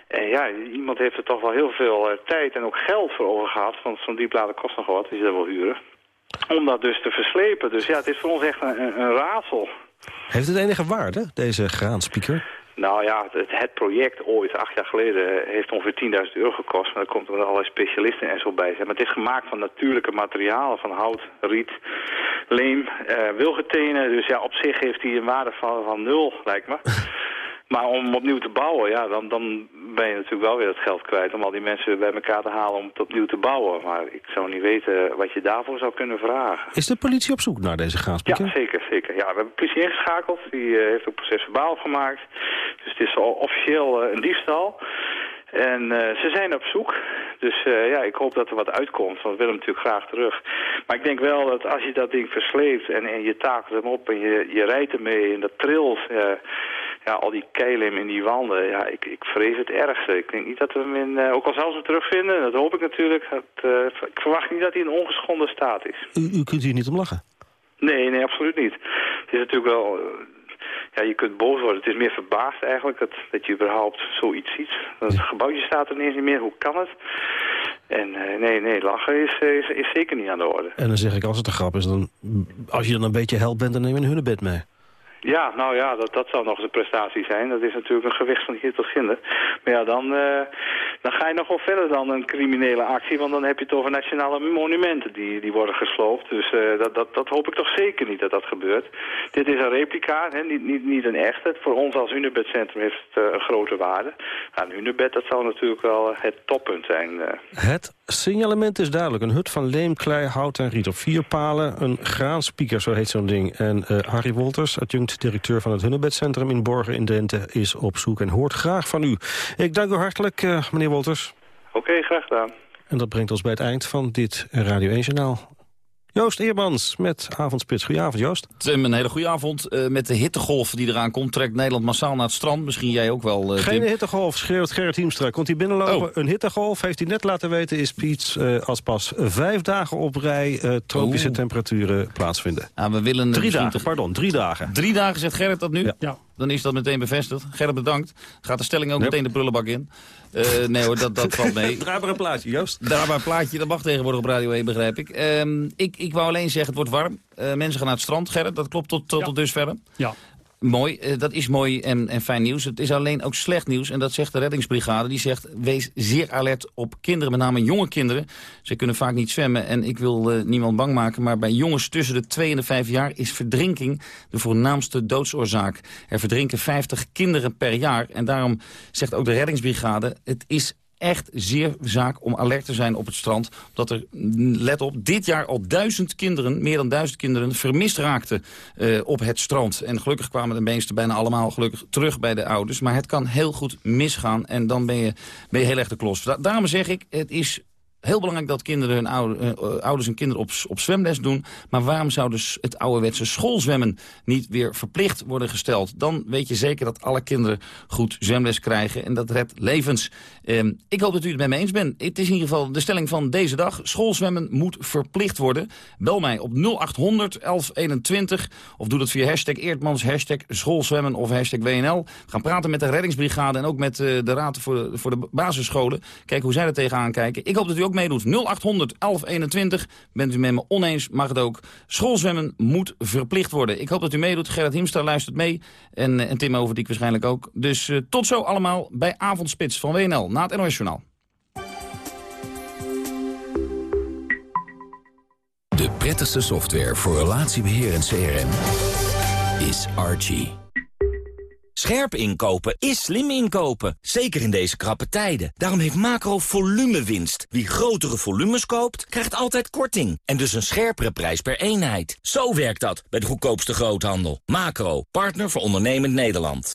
En ja, iemand heeft er toch wel heel veel eh, tijd en ook geld voor over gehad. Want zo'n dieplader kost nog wat, je dat wil huren. Om dat dus te verslepen. Dus ja, het is voor ons echt een, een, raadsel. Heeft het enige waarde, deze graanspieker? Nou ja, het, het project ooit, acht jaar geleden, heeft ongeveer 10.000 euro gekost. Maar daar komt er allerlei specialisten en zo bij. Maar het is gemaakt van natuurlijke materialen, van hout, riet, leem, eh wilgetenen. Dus ja, op zich heeft hij een waarde van, van nul, lijkt me. Maar om opnieuw te bouwen, ja, dan, dan ben je natuurlijk wel weer het geld kwijt... om al die mensen bij elkaar te halen om het opnieuw te bouwen. Maar ik zou niet weten wat je daarvoor zou kunnen vragen. Is de politie op zoek naar deze graanspieker? Ja, zeker, zeker. Ja, we hebben de politie ingeschakeld. Die eh, heeft ook proces verbaal gemaakt. Dus het is al officieel eh, een diefstal. En eh, ze zijn op zoek. Dus ja, ik hoop dat er wat uitkomt. Want we willen hem natuurlijk graag terug. Maar ik denk wel dat als je dat ding versleept en, en je takelt hem op en je, je rijdt ermee en dat trilt... ja, al die keilim in die wanden, ja, ik, ik vrees het ergste. Ik denk niet dat we hem in, eh, ook al zouden ze hem terugvinden, dat hoop ik natuurlijk. Dat, eh, ik verwacht niet dat hij in ongeschonden staat is. U, u kunt hier niet om lachen. Nee, nee, absoluut niet. Het is natuurlijk wel... eh, ja, je kunt boos worden. Het is meer verbaasd eigenlijk dat, dat je überhaupt zoiets ziet. Het gebouwtje staat er ineens niet meer. Hoe kan het? En nee, nee, lachen is, is, is zeker niet aan de orde. En dan zeg ik, als het een grap is, dan, als je dan een beetje held bent, dan neem je een hunnebed mee. Ja, nou ja, dat, dat zou nog eens een prestatie zijn. Dat is natuurlijk een gewicht van hier tot ginder. Maar ja, dan, eh, dan ga je nog wel verder dan een criminele actie. Want dan heb je het over nationale monumenten die, die worden gesloopt. Dus eh, dat, dat, dat hoop ik toch zeker niet dat dat gebeurt. Dit is een replica, hè, niet, niet, niet een echte. Voor ons als Hunebedcentrum heeft het eh, een grote waarde. Een Hunebed, dat zou natuurlijk wel het toppunt zijn. Het signalement is duidelijk. Een hut van leem, klei, hout en riet op vier palen. Een graanspieker, zo heet zo'n ding. En eh, Harry Wolters, adjunct-directeur van het Hunnebedcentrum in Borgen in Drenthe... is op zoek en hoort graag van u. Ik dank u hartelijk, eh, meneer Wolters. Oké, graag gedaan. En dat brengt ons bij het eind van dit Radio 1-journaal. Joost Eermans met Avondspits. Goedenavond, Joost. Tim, een hele goede avond. Eh, met de hittegolf die eraan komt, trekt Nederland massaal naar het strand. Misschien jij ook wel, eh, Geen Tim. hittegolf, schreeuwt Gerrit Hiemstra. Komt hij binnenlopen? Oh. Een hittegolf, heeft hij net laten weten... is Piet eh, als pas vijf dagen op rij eh, tropische Oeh. temperaturen plaatsvinden. Ah, we willen Drie misschien dagen, toch- pardon, drie dagen. Drie dagen, zegt Gerrit dat nu? Ja. Dan is dat meteen bevestigd. Gerrit bedankt. Gaat de stelling ook meteen de prullenbak in. Uh, nee hoor, dat, dat valt mee. Draaibaar een plaatje, Joost. Draaibaar een plaatje, dat mag tegenwoordig op Radio 1, begrijp ik. Uh, ik. Ik wou alleen zeggen, het wordt warm. Uh, mensen gaan naar het strand, Gerrit. Dat klopt tot, tot, ja. tot dusver. Ja. Mooi, uh, dat is mooi en, en fijn nieuws. Het is alleen ook slecht nieuws en dat zegt de reddingsbrigade. Die zegt, wees zeer alert op kinderen, met name jonge kinderen. Ze kunnen vaak niet zwemmen en ik wil uh, niemand bang maken... maar bij jongens tussen de 2 en de 5 jaar is verdrinking de voornaamste doodsoorzaak. Er verdrinken 50 kinderen per jaar en daarom zegt ook de reddingsbrigade... het is echt zeer zaak om alert te zijn op het strand. Omdat er, let op, dit jaar al duizend kinderen, meer dan duizend kinderen... vermist raakten uh, op het strand. En gelukkig kwamen de meesten bijna allemaal gelukkig terug bij de ouders. Maar het kan heel goed misgaan en dan ben je, ben je heel erg de klos. Da daarom zeg ik, het is Heel belangrijk dat kinderen hun uh, ouders en kinderen op, op zwemles doen. Maar waarom zou dus het ouderwetse schoolzwemmen niet weer verplicht worden gesteld? Dan weet je zeker dat alle kinderen goed zwemles krijgen. En dat redt levens. Uh, ik hoop dat u het met me eens bent. Het is in ieder geval de stelling van deze dag. Schoolzwemmen moet verplicht worden. Bel mij op 0800 1121. Of doe dat via hashtag Eertmans, hashtag schoolzwemmen of hashtag WNL. We gaan praten met de reddingsbrigade en ook met uh, de raad voor voor de basisscholen. Kijken hoe zij er tegenaan kijken. Ik hoop dat u ook meedoet. 0800 1121. Bent u met me oneens, mag het ook. Schoolzwemmen moet verplicht worden. Ik hoop dat u meedoet. Gerrit Hiemstra luistert mee. En, en Tim Overdiek waarschijnlijk ook. Dus uh, tot zo allemaal bij Avondspits van WNL. Na het NOS Journaal. De prettigste software voor relatiebeheer en CRM is Archie. Scherp inkopen is slim inkopen, zeker in deze krappe tijden. Daarom heeft Macro volumewinst. Wie grotere volumes koopt, krijgt altijd korting. En dus een scherpere prijs per eenheid. Zo werkt dat bij de goedkoopste groothandel. Macro, partner voor ondernemend Nederland.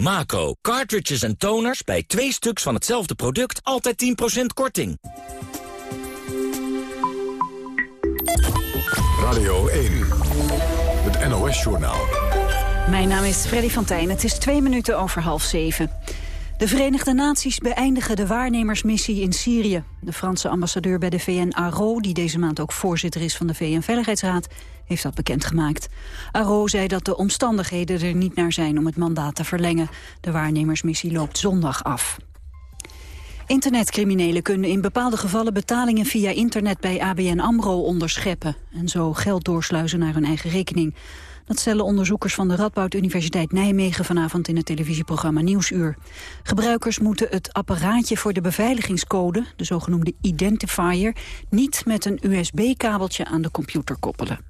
Macro, cartridges en toners bij twee stuks van hetzelfde product altijd 10% korting. Radio 1, het NOS-journaal. Mijn naam is Freddy van Tijn. Het is twee minuten over half zeven. De Verenigde Naties beëindigen de waarnemersmissie in Syrië. De Franse ambassadeur bij de VN Aro, die deze maand ook voorzitter is van de VN-veiligheidsraad, heeft dat bekendgemaakt. Aro zei dat de omstandigheden er niet naar zijn om het mandaat te verlengen. De waarnemersmissie loopt zondag af. Internetcriminelen kunnen in bepaalde gevallen betalingen via internet bij ABN AMRO onderscheppen en zo geld doorsluizen naar hun eigen rekening. Dat stellen onderzoekers van de Radboud Universiteit Nijmegen vanavond in het televisieprogramma Nieuwsuur. Gebruikers moeten het apparaatje voor de beveiligingscode, de zogenoemde identifier, niet met een USB-kabeltje aan de computer koppelen.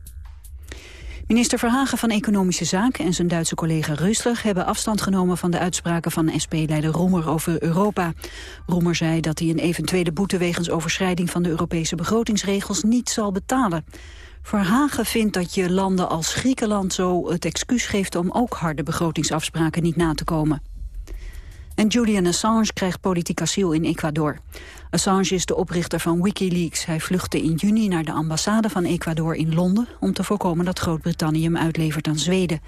Minister Verhagen van Economische Zaken en zijn Duitse collega Rustig hebben afstand genomen van de uitspraken van SP-leider Roemer over Europa. Roemer zei dat hij een eventuele boete wegens overschrijding van de Europese begrotingsregels niet zal betalen. Verhagen vindt dat je landen als Griekenland zo het excuus geeft om ook harde begrotingsafspraken niet na te komen. En Julian Assange krijgt politiek asiel in Ecuador. Assange is de oprichter van Wikileaks. Hij vluchtte in juni naar de ambassade van Ecuador in Londen... om te voorkomen dat Groot-Brittannië hem uitlevert aan Zweden.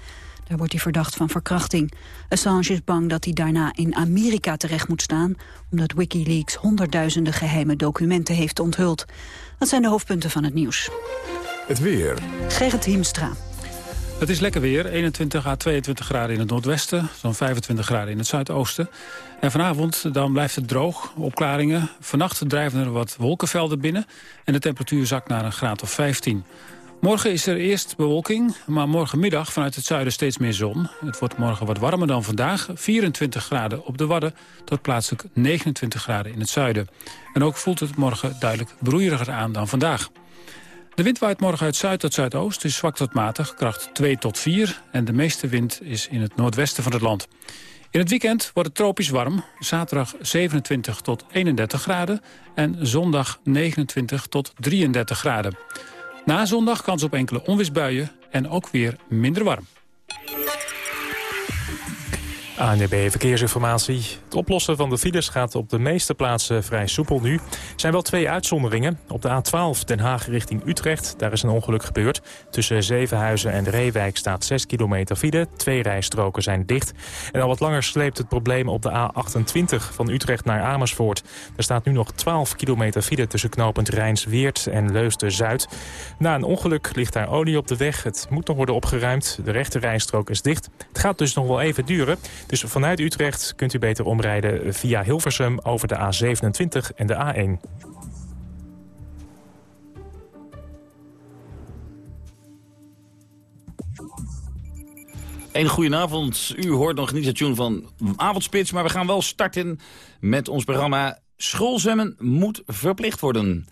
Daar wordt hij verdacht van verkrachting. Assange is bang dat hij daarna in Amerika terecht moet staan... omdat Wikileaks honderdduizenden geheime documenten heeft onthuld. Dat zijn de hoofdpunten van het nieuws. Het weer. Gerrit Hiemstra. Het is lekker weer, 21 à 22 graden in het noordwesten, zo'n 25 graden in het zuidoosten. En vanavond dan blijft het droog, opklaringen. Vannacht drijven er wat wolkenvelden binnen en de temperatuur zakt naar een graad of 15. Morgen is er eerst bewolking, maar morgenmiddag vanuit het zuiden steeds meer zon. Het wordt morgen wat warmer dan vandaag, 24 graden op de Wadden... tot plaatselijk 29 graden in het zuiden. En ook voelt het morgen duidelijk broeieriger aan dan vandaag. De wind waait morgen uit zuid tot zuidoost, is zwak tot matig, kracht 2 tot 4... en de meeste wind is in het noordwesten van het land. In het weekend wordt het tropisch warm, zaterdag 27 tot 31 graden... en zondag 29 tot 33 graden. Na zondag kans op enkele onweersbuien en ook weer minder warm. ANDB Verkeersinformatie. Het oplossen van de files gaat op de meeste plaatsen vrij soepel nu. Er zijn wel twee uitzonderingen. Op de A12 Den Haag richting Utrecht, daar is een ongeluk gebeurd. Tussen Zevenhuizen en Reewijk staat 6 kilometer file. Twee rijstroken zijn dicht. En al wat langer sleept het probleem op de A28 van Utrecht naar Amersfoort. Er staat nu nog 12 kilometer file tussen knooppunt Rijnsweert en Leusden-Zuid. Na een ongeluk ligt daar olie op de weg. Het moet nog worden opgeruimd. De rechte rijstrook is dicht. Het gaat dus nog wel even duren. Dus vanuit Utrecht kunt u beter omrijden via Hilversum over de A27 en de A1. Een goedenavond. U hoort nog niet het tune van Avondspits, maar we gaan wel starten met ons programma Schoolzwemmen moet verplicht worden.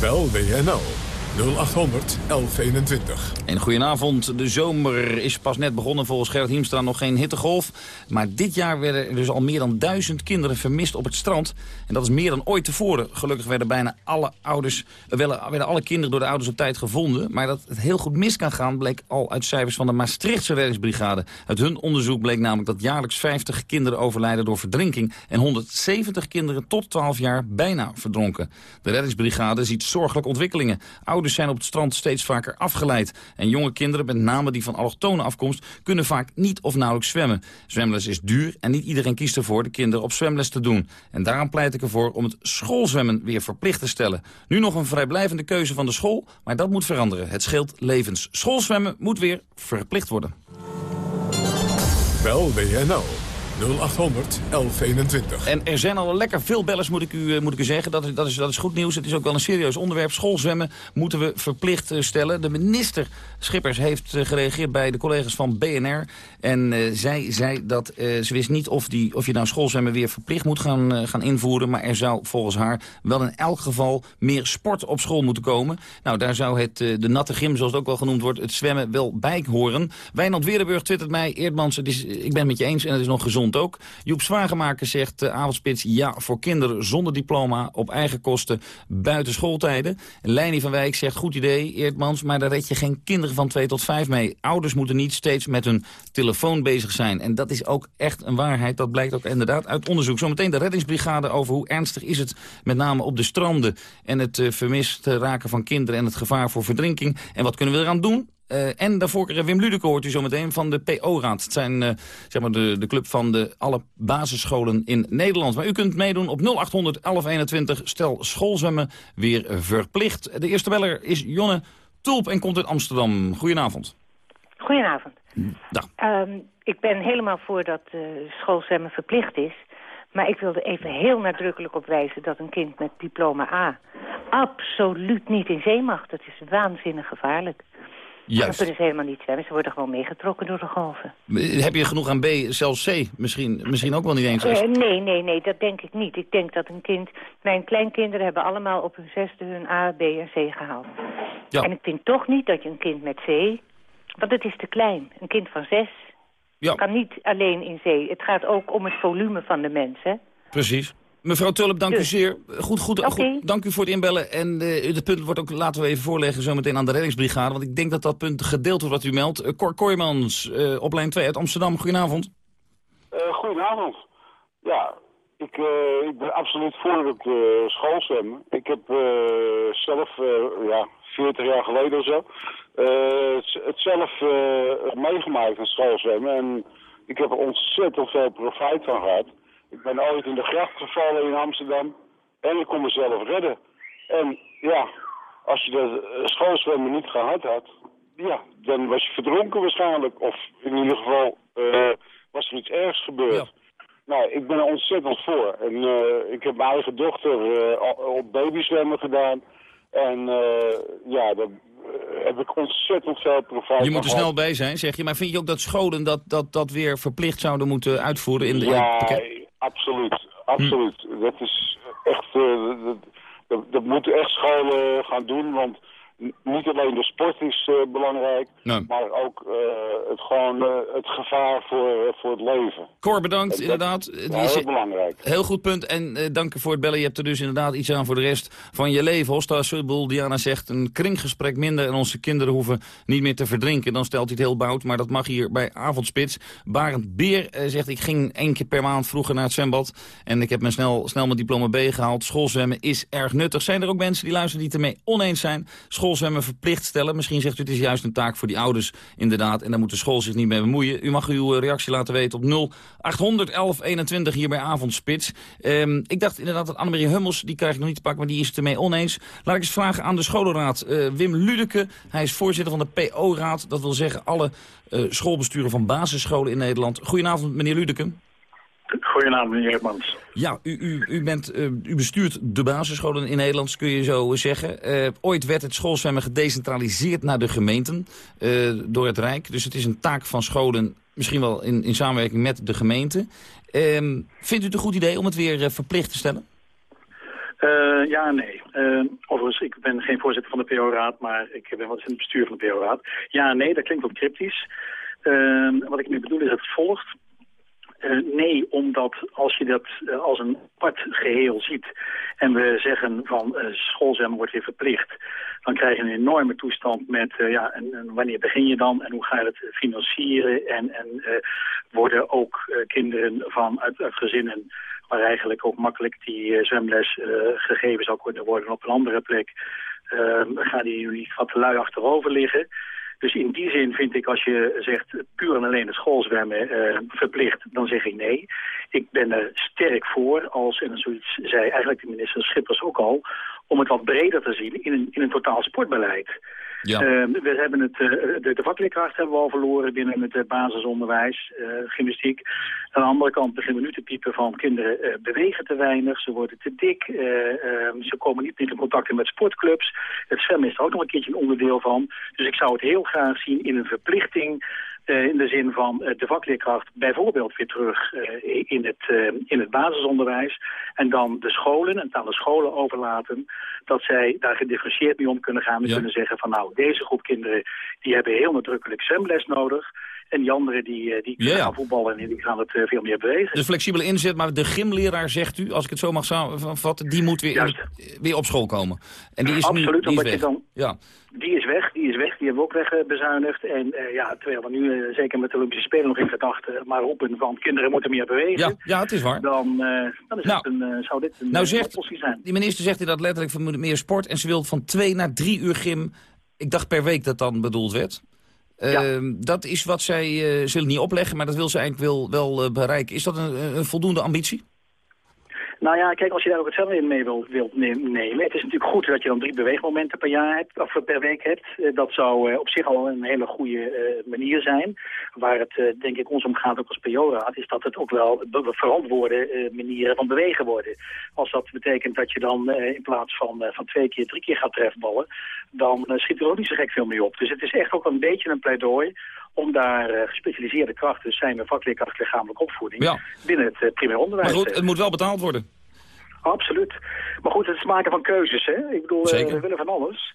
Bel WNL 0800 1121. En goedenavond. De zomer is pas net begonnen. Volgens Gerrit Hiemstra nog geen hittegolf. Maar dit jaar werden er dus al meer dan duizend kinderen vermist op het strand. En dat is meer dan ooit tevoren. Gelukkig werden bijna alle ouders, eh, werden alle kinderen door de ouders op tijd gevonden. Maar dat het heel goed mis kan gaan bleek al uit cijfers van de Maastrichtse reddingsbrigade. Uit hun onderzoek bleek namelijk dat jaarlijks 50 kinderen overlijden door verdrinking. En 170 kinderen tot 12 jaar bijna verdronken. De reddingsbrigade ziet zorgelijke ontwikkelingen. Ouders zijn op het strand steeds vaker afgeleid. En jonge kinderen, met name die van allochtone afkomst... kunnen vaak niet of nauwelijks zwemmen. Zwemles is duur en niet iedereen kiest ervoor de kinderen op zwemles te doen. En daarom pleit ik ervoor om het schoolzwemmen weer verplicht te stellen. Nu nog een vrijblijvende keuze van de school, maar dat moet veranderen. Het scheelt levens. Schoolzwemmen moet weer verplicht worden. Bel WNL 0800 1121. En er zijn al lekker veel bellers, moet ik u, eh, moet ik u zeggen. Dat, dat, is, dat is goed nieuws. Het is ook wel een serieus onderwerp. Schoolzwemmen moeten we verplicht eh, stellen. De minister Schippers heeft eh, gereageerd bij de collega's van BNR. En eh, zij zei dat eh, ze wist niet of, die, of je nou schoolzwemmen weer verplicht moet gaan, eh, gaan invoeren. Maar er zou volgens haar wel in elk geval meer sport op school moeten komen. Nou, daar zou het, de natte gym, zoals het ook wel genoemd wordt, het zwemmen wel bij horen. Wijnand Weerdenburg twittert mij, Eerdmans, ik ben het met je eens en het is nog gezond ook. Joep Zwagenmaker zegt, avondspits, ja, voor kinderen zonder diploma op eigen kosten buiten schooltijden. Leini van Wijk zegt, goed idee, Eerdmans, maar daar red je geen kinderen van 2 tot 5 mee. Ouders moeten niet steeds met hun telefoon bezig zijn. En dat is ook echt een waarheid, dat blijkt ook inderdaad uit onderzoek. Zometeen de reddingsbrigade over hoe ernstig is het met name op de stranden... en het uh, vermist raken van kinderen en het gevaar voor verdrinking. En wat kunnen we eraan doen? Uh, en daarvoor uh, Wim Ludeke hoort u zometeen van de PO-raad. Het zijn uh, zeg maar de, de club van de alle basisscholen in Nederland. Maar u kunt meedoen op 0800 1121. Stel schoolzwemmen weer verplicht. De eerste beller is Jonne Tulp en komt uit Amsterdam. Goedenavond. Goedenavond. Um, ik ben helemaal voor dat uh, schoolzwemmen verplicht is. Maar ik wilde even heel nadrukkelijk op wijzen dat een kind met diploma A absoluut niet in zee mag. Dat is waanzinnig gevaarlijk. Juist. Dan kunnen ze helemaal niet zwemmen. Ze worden gewoon meegetrokken door de golven. Heb je genoeg aan B, zelfs C? Misschien, misschien ook wel niet eens. Uh, nee, nee, nee, dat denk ik niet. Ik denk dat een kind... Mijn kleinkinderen hebben allemaal op hun zesde hun A, B en C gehaald. Ja. En ik vind toch niet dat je een kind met C... Want het is te klein. Een kind van zes ja. kan niet alleen in zee. Het gaat ook om het volume van de mensen. Precies. Mevrouw Tulp, dank dus. u zeer. Goed, goed, okay. goed, dank u voor het inbellen. En uh, het punt wordt ook, laten we even voorleggen, zometeen aan de reddingsbrigade. Want ik denk dat dat punt gedeeld wordt wat u meldt. Uh, Cor Kooijmans, uh, op lijn 2 uit Amsterdam. Goedenavond. goedenavond. Ja, ik, ik, ben absoluut voor het schoolzwemmen. Ik heb zelf, ja, 40 jaar geleden of zo, het zelf meegemaakt in schoolzwemmen. En ik heb er ontzettend veel profijt van gehad. Ik ben ooit in de gracht gevallen in Amsterdam en ik kon mezelf redden. En ja, als je de schoolzwemmen niet gehad had, ja, dan was je verdronken waarschijnlijk. Of in ieder geval uh, was er iets ergs gebeurd. Ja. Nou, ik ben er ontzettend voor. En uh, ik heb mijn eigen dochter uh, op babyzwemmen gedaan. En ja, daar heb ik ontzettend veel profijt Je moet er snel bij zijn, zeg je. Maar vind je ook dat scholen dat, dat, dat weer verplicht zouden moeten uitvoeren? In de, ja, in absoluut. Absoluut. Hm. Dat is echt... Uh, dat, dat, dat, moeten echt scholen gaan doen, want niet alleen de sport is eh, belangrijk, Nee. maar ook eh, het, gewoon, eh, het gevaar voor, voor het leven. Cor, bedankt, Dat- inderdaad. Ja, Die is- heel belangrijk. Heel goed punt en dank voor het bellen. Je hebt er dus inderdaad iets aan voor de rest van je leven. Hosta Subbel, Diana zegt een kringgesprek minder... en onze kinderen hoeven niet meer te verdrinken. Dan stelt hij het heel bout, maar dat mag hier bij Avondspits. Barend Beer zegt ik ging één keer per maand vroeger naar het zwembad... en ik heb me snel, snel mijn diploma B gehaald. Schoolzwemmen is erg nuttig. Zijn er ook mensen die luisteren die het ermee oneens zijn? Schoolzwemmen verplicht stellen. Misschien zegt u het is juist een taak voor die ouders inderdaad... en daar moet de school zich niet mee bemoeien. U mag uw eh, reactie laten weten op 0800 1121 hier bij Avondspits. Ehm, ik dacht inderdaad dat Annemarie Hummels, die krijg ik nog niet te pakken... maar die is het ermee oneens. Laat ik eens vragen aan de scholenraad. Eh, Wim Ludeke, hij is voorzitter van de PO-raad. Dat wil zeggen alle eh, schoolbesturen van basisscholen in Nederland. Goedenavond, meneer Ludeke. Goedenavond, meneer Hermans. Ja, u, u, u, bent, eh, u bestuurt de basisscholen in Nederland, kun je zo zeggen. Eh, ooit werd het schoolzwemmen gedecentraliseerd naar de gemeenten eh, door het Rijk. Dus het is een taak van scholen, misschien wel in, in samenwerking met de gemeente. Ehm, vindt u het een goed idee om het weer verplicht te stellen? Eh, ja nee. Eh, overigens, ik ben geen voorzitter van de PO-raad, maar ik ben wel eens in het bestuur van de PO-raad. Ja nee, dat klinkt wat cryptisch. Eh, wat ik nu bedoel is het volgt. Eh, nee, omdat als je dat eh, als een apart geheel ziet en we zeggen van uh, schoolzwemmen wordt weer verplicht, dan krijg je een enorme toestand met ja, en, wanneer begin je dan en hoe ga je het financieren en, en worden ook kinderen van uit, uit, gezinnen waar eigenlijk ook makkelijk die zwemles gegeven zou kunnen worden op een andere plek, gaan die niet wat lui achterover liggen. Dus in die zin vind ik, als je zegt puur en alleen het schoolzwemmen uh, verplicht, dan zeg ik nee. Ik ben er sterk voor, als, en zoiets zei eigenlijk de minister Schippers ook al, om het wat breder te zien in een, in een totaal sportbeleid. Ja. Uh, we hebben het, uh, de, de vakleerkracht hebben we al verloren binnen het basisonderwijs, gymnastiek. Aan de andere kant beginnen we nu te piepen van kinderen bewegen te weinig, ze worden te dik, ehm, ze komen niet meer in contact met sportclubs. Het zwemmen is er ook nog een keertje een onderdeel van. Dus ik zou het heel graag zien in een verplichting in de zin van uh, de vakleerkracht bijvoorbeeld weer terug uh, in, het, in het basisonderwijs. En dan de scholen, en het aan de scholen overlaten, dat zij daar gedifferentieerd mee om kunnen gaan. We ja. kunnen zeggen van nou, deze groep kinderen die hebben heel nadrukkelijk zwemles nodig. En die anderen die, die ja, ja. gaan voetballen en die gaan het veel meer bewegen. Dus flexibele inzet, maar de gymleraar zegt u, als ik het zo mag samenvatten, die moet weer, weer op school komen. En die is Absoluut, nu die is weg. Je dan, ja. Die is weg, die is weg, die hebben we ook wegbezuinigd. En uh, ja, terwijl we nu, uh, zeker met de Olympische Spelen nog in gedachten, maar roepen van kinderen moeten meer bewegen. Ja, ja het is waar. Dan, uh, dan is nou, het een, zou dit een nou zegt, oplossing zijn. Die minister zegt dat letterlijk van meer sport en ze wil van twee naar drie uur gym, ik dacht per week dat dan bedoeld werd. Uh, dat is wat zij uh, zullen niet opleggen, maar dat wil ze eigenlijk wel, wel uh, bereiken. Is dat een, een, voldoende ambitie? Nou ja, kijk, als je daar ook het zelf in mee wilt, nemen. Het is natuurlijk goed dat je dan drie beweegmomenten per jaar hebt, of per week hebt. Uh, dat zou uh, op zich al een hele goede uh, manier zijn. Waar het, denk ik, ons om gaat ook als PO-raad, is dat het ook wel verantwoorde manieren van bewegen worden. Als dat betekent dat je dan in plaats van, van twee keer, drie keer gaat trefballen, dan schiet er ook niet zo gek veel mee op. Dus het is echt ook een beetje een pleidooi om daar uh, gespecialiseerde krachten, dus zijn we vakleerkracht lichamelijke opvoeding, ja. binnen het uh, primair onderwijs. Maar goed, het moet wel betaald worden. Absoluut. Maar goed, het is maken van keuzes. Hè? Ik bedoel, we willen van alles.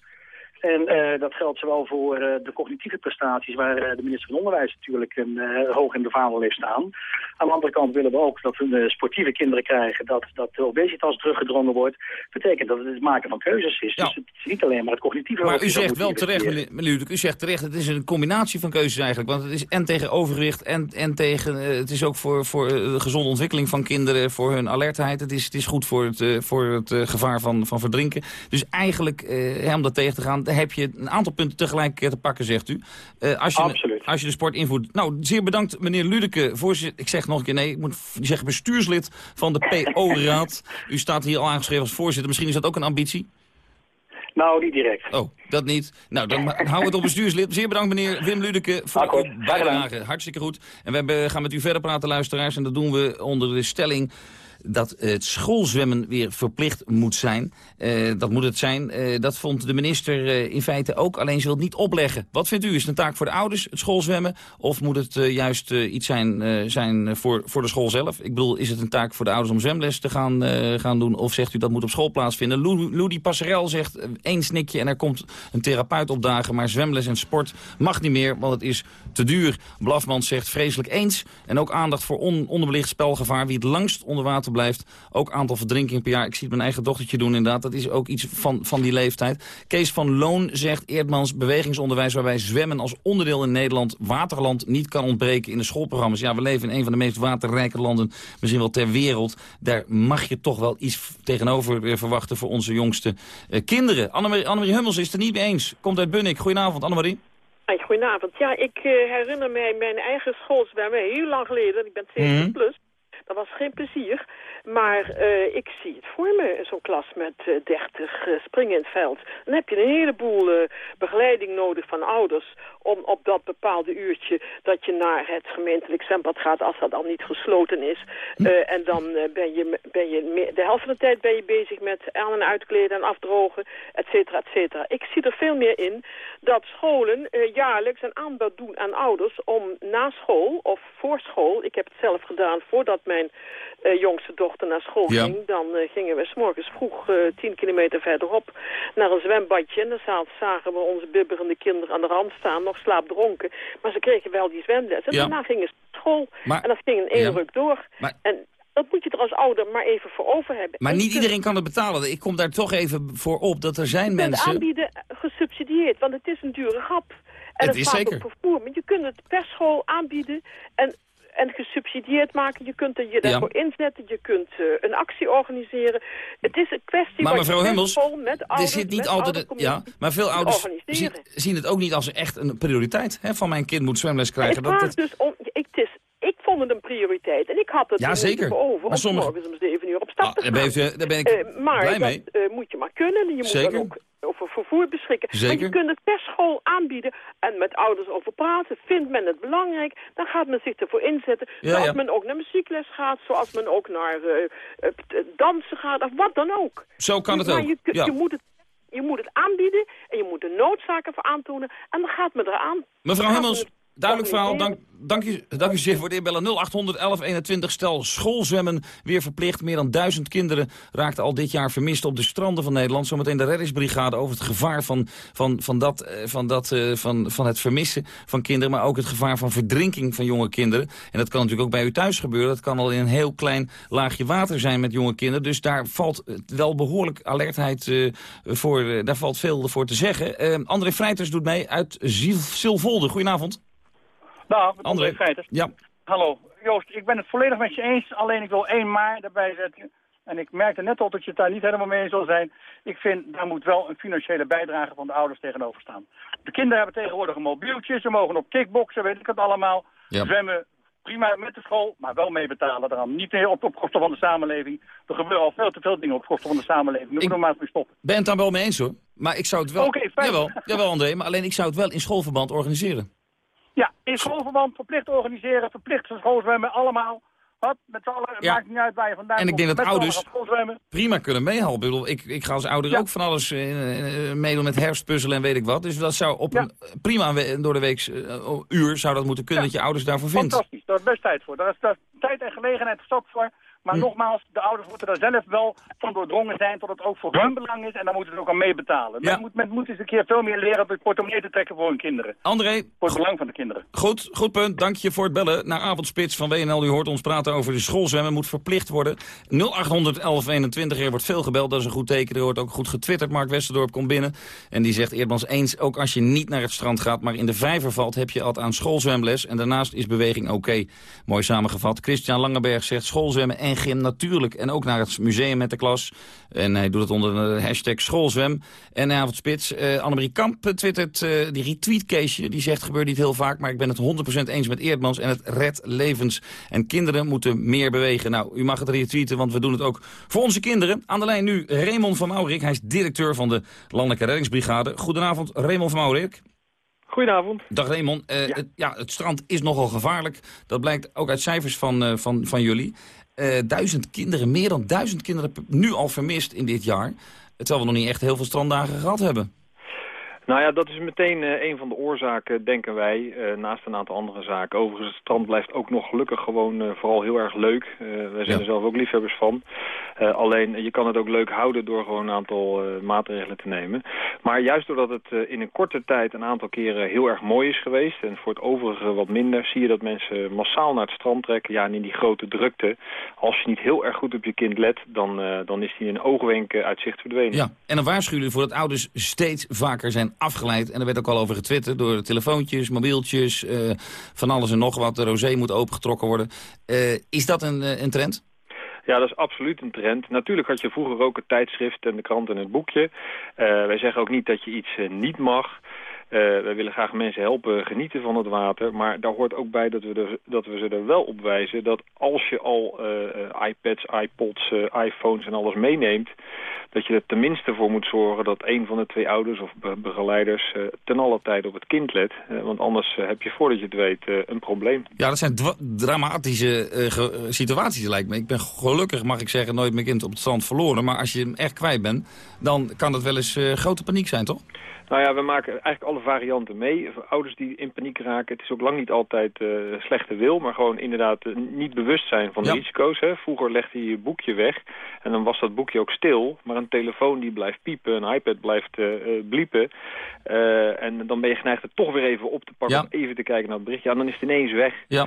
En uh, dat geldt zowel voor uh, de cognitieve prestaties, waar uh, de minister van Onderwijs natuurlijk een, hoog in de vaandel heeft staan. Aan de andere kant willen we ook dat we sportieve kinderen krijgen, dat, dat de obesitas teruggedrongen wordt. betekent dat het het maken van keuzes is. Ja. Dus het is niet alleen maar het cognitieve. Maar u zegt wel terecht, meneer, meneer u zegt terecht, het is een combinatie van keuzes eigenlijk. Want het is en tegen overgewicht en, en tegen, het is ook voor, voor de gezonde ontwikkeling van kinderen, voor hun alertheid. Het is, het is goed voor het, voor het gevaar van, van verdrinken. Dus eigenlijk, eh, om dat tegen te gaan, heb je een aantal punten tegelijk te pakken, zegt u. Uh, als, je, Absoluut. als je de sport invoert. Nou, zeer bedankt, meneer Ludeke. Voorzitter, ik zeg nog een keer nee, ik moet zeggen bestuurslid van de PO-raad. u staat hier al aangeschreven als voorzitter. Misschien is dat ook een ambitie? Nou, niet direct. Oh, dat niet. Nou, dan houden we het op bestuurslid. Zeer bedankt, meneer Wim Ludeke, voor uw bijdrage. Hartstikke goed. En we gaan met u verder praten, luisteraars. En dat doen we onder de stelling... dat het schoolzwemmen weer verplicht moet zijn. Eh, dat moet het zijn. Eh, dat vond de minister eh, in feite ook. Alleen ze wil het niet opleggen. Wat vindt u? Is het een taak voor de ouders, het schoolzwemmen? Of moet het juist iets zijn, zijn voor, voor de school zelf? Ik bedoel, is het een taak voor de ouders om zwemles te gaan, gaan doen? Of zegt u dat moet op school plaatsvinden? Loudi Passerel zegt één snikje en er komt een therapeut opdagen. Maar zwemles en sport mag niet meer, want het is te duur. Blafman zegt vreselijk eens. En ook aandacht voor on onderbelicht spelgevaar. Wie het langst onder water blijft. Ook aantal verdrinkingen per jaar. Ik zie het mijn eigen dochtertje doen inderdaad. Dat is ook iets van, van die leeftijd. Kees van Loon zegt Eerdmans bewegingsonderwijs... waarbij zwemmen als onderdeel in Nederland... waterland niet kan ontbreken in de schoolprogramma's. Ja, we leven in een van de meest waterrijke landen... misschien wel ter wereld. Daar mag je toch wel iets tegenover eh, verwachten... voor onze jongste eh, kinderen. Annemarie, Annemarie Hummels is het er niet mee eens. Komt uit Bunnik. Goedenavond, Annemarie. Goedenavond. Ja, ik eh, herinner mij mijn eigen schoolzwemmen heel lang geleden. Ik ben 70 Mhm. plus. Dat was geen plezier. Maar eh, ik zie het voor me, zo'n klas met eh 30 eh, springen in het veld. Dan heb je een heleboel begeleiding nodig van ouders... om op dat bepaalde uurtje dat je naar het gemeentelijk zwembad gaat... als dat al niet gesloten is. En dan ben je, ben je de helft van de tijd ben je bezig met aan- en uitkleden en afdrogen, et cetera, et cetera. Ik zie er veel meer in dat scholen jaarlijks een aanbod doen aan ouders... om na school of voor school, ik heb het zelf gedaan voordat mijn jongste dochter naar school Ja. ging... dan eh, gingen we s morgens vroeg eh, tien kilometer verderop naar een zwembadje... en dan za- zagen we onze bibberende kinderen aan de rand staan, nog slaapdronken. Maar ze kregen wel die zwemles. En Ja. daarna gingen ze naar school. Maar- en dat ging in één Ja. ruk door. Maar- En dat moet je er als ouder maar even voor over hebben. Maar En niet iedereen kan het betalen. Ik kom daar toch even voor op dat er zijn mensen... aanbieden gesubsidieerd, want het is een dure grap. En Het het, is zeker. vervoer. Maar je kunt het per school aanbieden en, en gesubsidieerd maken. Je kunt er je daarvoor inzetten. Je kunt eh, een actie organiseren. Het is een kwestie Maar van mevrouw Hummels, school met er ouders, zit niet altijd... Ja, maar veel ouders zien, het ook niet als echt een prioriteit. Hè, van mijn kind moet zwemles krijgen. Het Dat, dat, dus om, ik, het is, ik vond het een prioriteit. En ik had het Ja, er zeker. over Maar om sommige- morgens om zeven uur op stap te daar ben ik, daar ben ik Eh, maar blij dat mee. eh, moet je maar kunnen. Je moet dan ook over vervoer beschikken. Zeker. je kunt het per school aanbieden en met ouders over praten. Vindt men het belangrijk, dan gaat men zich ervoor inzetten. Ja, zoals ja. men ook naar muziekles gaat, zoals men ook naar eh, eh, t- dansen gaat, of wat dan ook. Zo kan het ook, Je, ja. je, moet het, je moet het aanbieden en je moet de noodzaken voor aantonen. En dan gaat men eraan. Mevrouw Dan duidelijk verhaal. Dank, dank, u, dank u zeer voor het inbellen. 0800 1121 stel schoolzwemmen weer verplicht. Meer dan duizend kinderen raakten al dit jaar vermist op de stranden van Nederland. Zometeen de reddingsbrigade over het gevaar van, van, van, dat, eh, van, dat, eh, van, van het vermissen van kinderen. Maar ook het gevaar van verdrinking van jonge kinderen. En dat kan natuurlijk ook bij u thuis gebeuren. Dat kan al in een heel klein laagje water zijn met jonge kinderen. Dus daar valt wel behoorlijk alertheid eh, voor. daar valt veel voor te zeggen. André Vrijters doet mee uit Silvolde. Goedenavond. Nou, André. Feiters. Ja. Hallo. Joost, ik ben het volledig met je eens. Alleen ik wil één maar erbij zetten. En ik merkte net al dat je het daar niet helemaal mee eens zal zijn. Ik vind, daar moet wel een financiële bijdrage van de ouders tegenover staan. De kinderen hebben tegenwoordig een mobieltje. Ze mogen op kickboksen, weet ik het allemaal. Ja. Zwemmen, prima met de school, maar wel meebetalen eraan. Niet meer op, op kosten van de samenleving. Er gebeuren al veel te veel dingen op kosten van de samenleving. Daar moeten we maar eens mee stoppen. Ben het daar wel mee eens hoor. Maar ik zou het wel... Oké, fijn. Jawel, jawel André, maar alleen ik zou het wel in schoolverband organiseren. Ja, in schoolverband verplicht organiseren, verplicht schoolzwemmen, allemaal. Wat? Met z'n allen, Ja. maakt niet uit waar je vandaan En ik denk dat ouders-. Prima kunnen meehelpen. Ik, ik, ga als ouder ook van alles eh, eh, meedoen met herfstpuzzelen en weet ik wat. Dus dat zou op een prima door de week eh, uur zou dat moeten kunnen dat je ouders daarvoor vindt. Fantastisch, daar is best tijd voor. Daar is, daar is tijd en gelegenheid gestopt voor. Maar Hm. nogmaals, de ouders moeten daar zelf wel van doordrongen zijn tot het ook voor hun belang is. En dan moeten ze ook aan meebetalen. Ja. Men, moet, men moet eens een keer veel meer leren op het portemonnee te trekken voor hun kinderen. André, Voor het belang van de kinderen. Goed, goed punt. Dank je voor het bellen naar Avondspits van WNL. U hoort ons praten over de schoolzwemmen. Moet verplicht worden. 0800 1121. Er wordt veel gebeld. Dat is een goed teken. Er wordt ook goed getwitterd. Mark Westerdorp komt binnen. En die zegt Eerdmans eens. Ook als je niet naar het strand gaat, maar in de vijver valt... heb je altijd aan schoolzwemles. En daarnaast is beweging oké. Mooi samengevat. Christian Langeberg zegt schoolzwemmen en gym natuurlijk. En ook naar het museum met de klas. En hij doet het onder de hashtag schoolzwem. En Avondspits. eh Annemarie Kamp twittert eh, die retweet Keesje. Die zegt gebeurt niet heel vaak. Maar ik ben het 100% eens met Eerdmans. En het redt levens. En kinderen moeten meer bewegen. Nou, u mag het retweeten, want we doen het ook voor onze kinderen. Aan de lijn nu Raymond van Maurik. Hij is directeur van de Landelijke Reddingsbrigade. Goedenavond, Raymond van Maurik. Goedenavond. Dag Raymond. Eh, het, ja, het strand is nogal gevaarlijk. Dat blijkt ook uit cijfers van, van, van jullie. Eh, duizend kinderen, meer dan duizend kinderen nu al vermist in dit jaar. Terwijl we nog niet echt heel veel stranddagen gehad hebben. Nou ja, dat is meteen uh, een van de oorzaken, denken wij, uh, naast een aantal andere zaken. Overigens, het strand blijft ook nog gelukkig gewoon uh, vooral heel erg leuk. wij zijn ja. er zelf ook liefhebbers van. alleen, je kan het ook leuk houden door gewoon een aantal maatregelen te nemen. Maar juist doordat het in een korte tijd een aantal keren heel erg mooi is geweest... en voor het overige wat minder, zie je dat mensen massaal naar het strand trekken. Ja, en in die grote drukte, als je niet heel erg goed op je kind let... dan, dan is die in oogwenken uit zicht verdwenen. Ja, en dan waarschuwen jullie voor dat ouders steeds vaker zijn afgeleid. En er werd ook al over getwitterd door telefoontjes, mobieltjes, uh, van alles en nog wat. De rosé moet opengetrokken worden. Uh, is dat een, uh, een trend? Ja, dat is absoluut een trend. Natuurlijk had je vroeger ook het tijdschrift en de krant en het boekje. wij zeggen ook niet dat je iets niet mag. Uh, wij willen graag mensen helpen genieten van het water. Maar daar hoort ook bij dat we, dat we ze er wel op wijzen... dat als je al uh, iPads, iPods, uh, iPhones en alles meeneemt... dat je er tenminste voor moet zorgen dat een van de twee ouders of be begeleiders... ten alle tijd op het kind let. want anders heb je voordat je het weet een probleem. Ja, dat zijn dramatische situaties lijkt me. Ik ben gelukkig, mag ik zeggen, nooit mijn kind op het strand verloren. Maar als je hem echt kwijt bent, dan kan dat wel eens grote paniek zijn, toch? Nou ja, we maken eigenlijk alle varianten mee. Voor ouders die in paniek raken, het is ook lang niet altijd uh, slechte wil... maar gewoon inderdaad uh, niet bewust zijn van de ja. risico's. Hè. Vroeger legde je je boekje weg en dan was dat boekje ook stil. Maar een telefoon die blijft piepen, een iPad blijft uh, bliepen... en dan ben je geneigd er toch weer even op te pakken... Ja. om even te kijken naar het berichtje. Ja, dan is het ineens weg. Ja.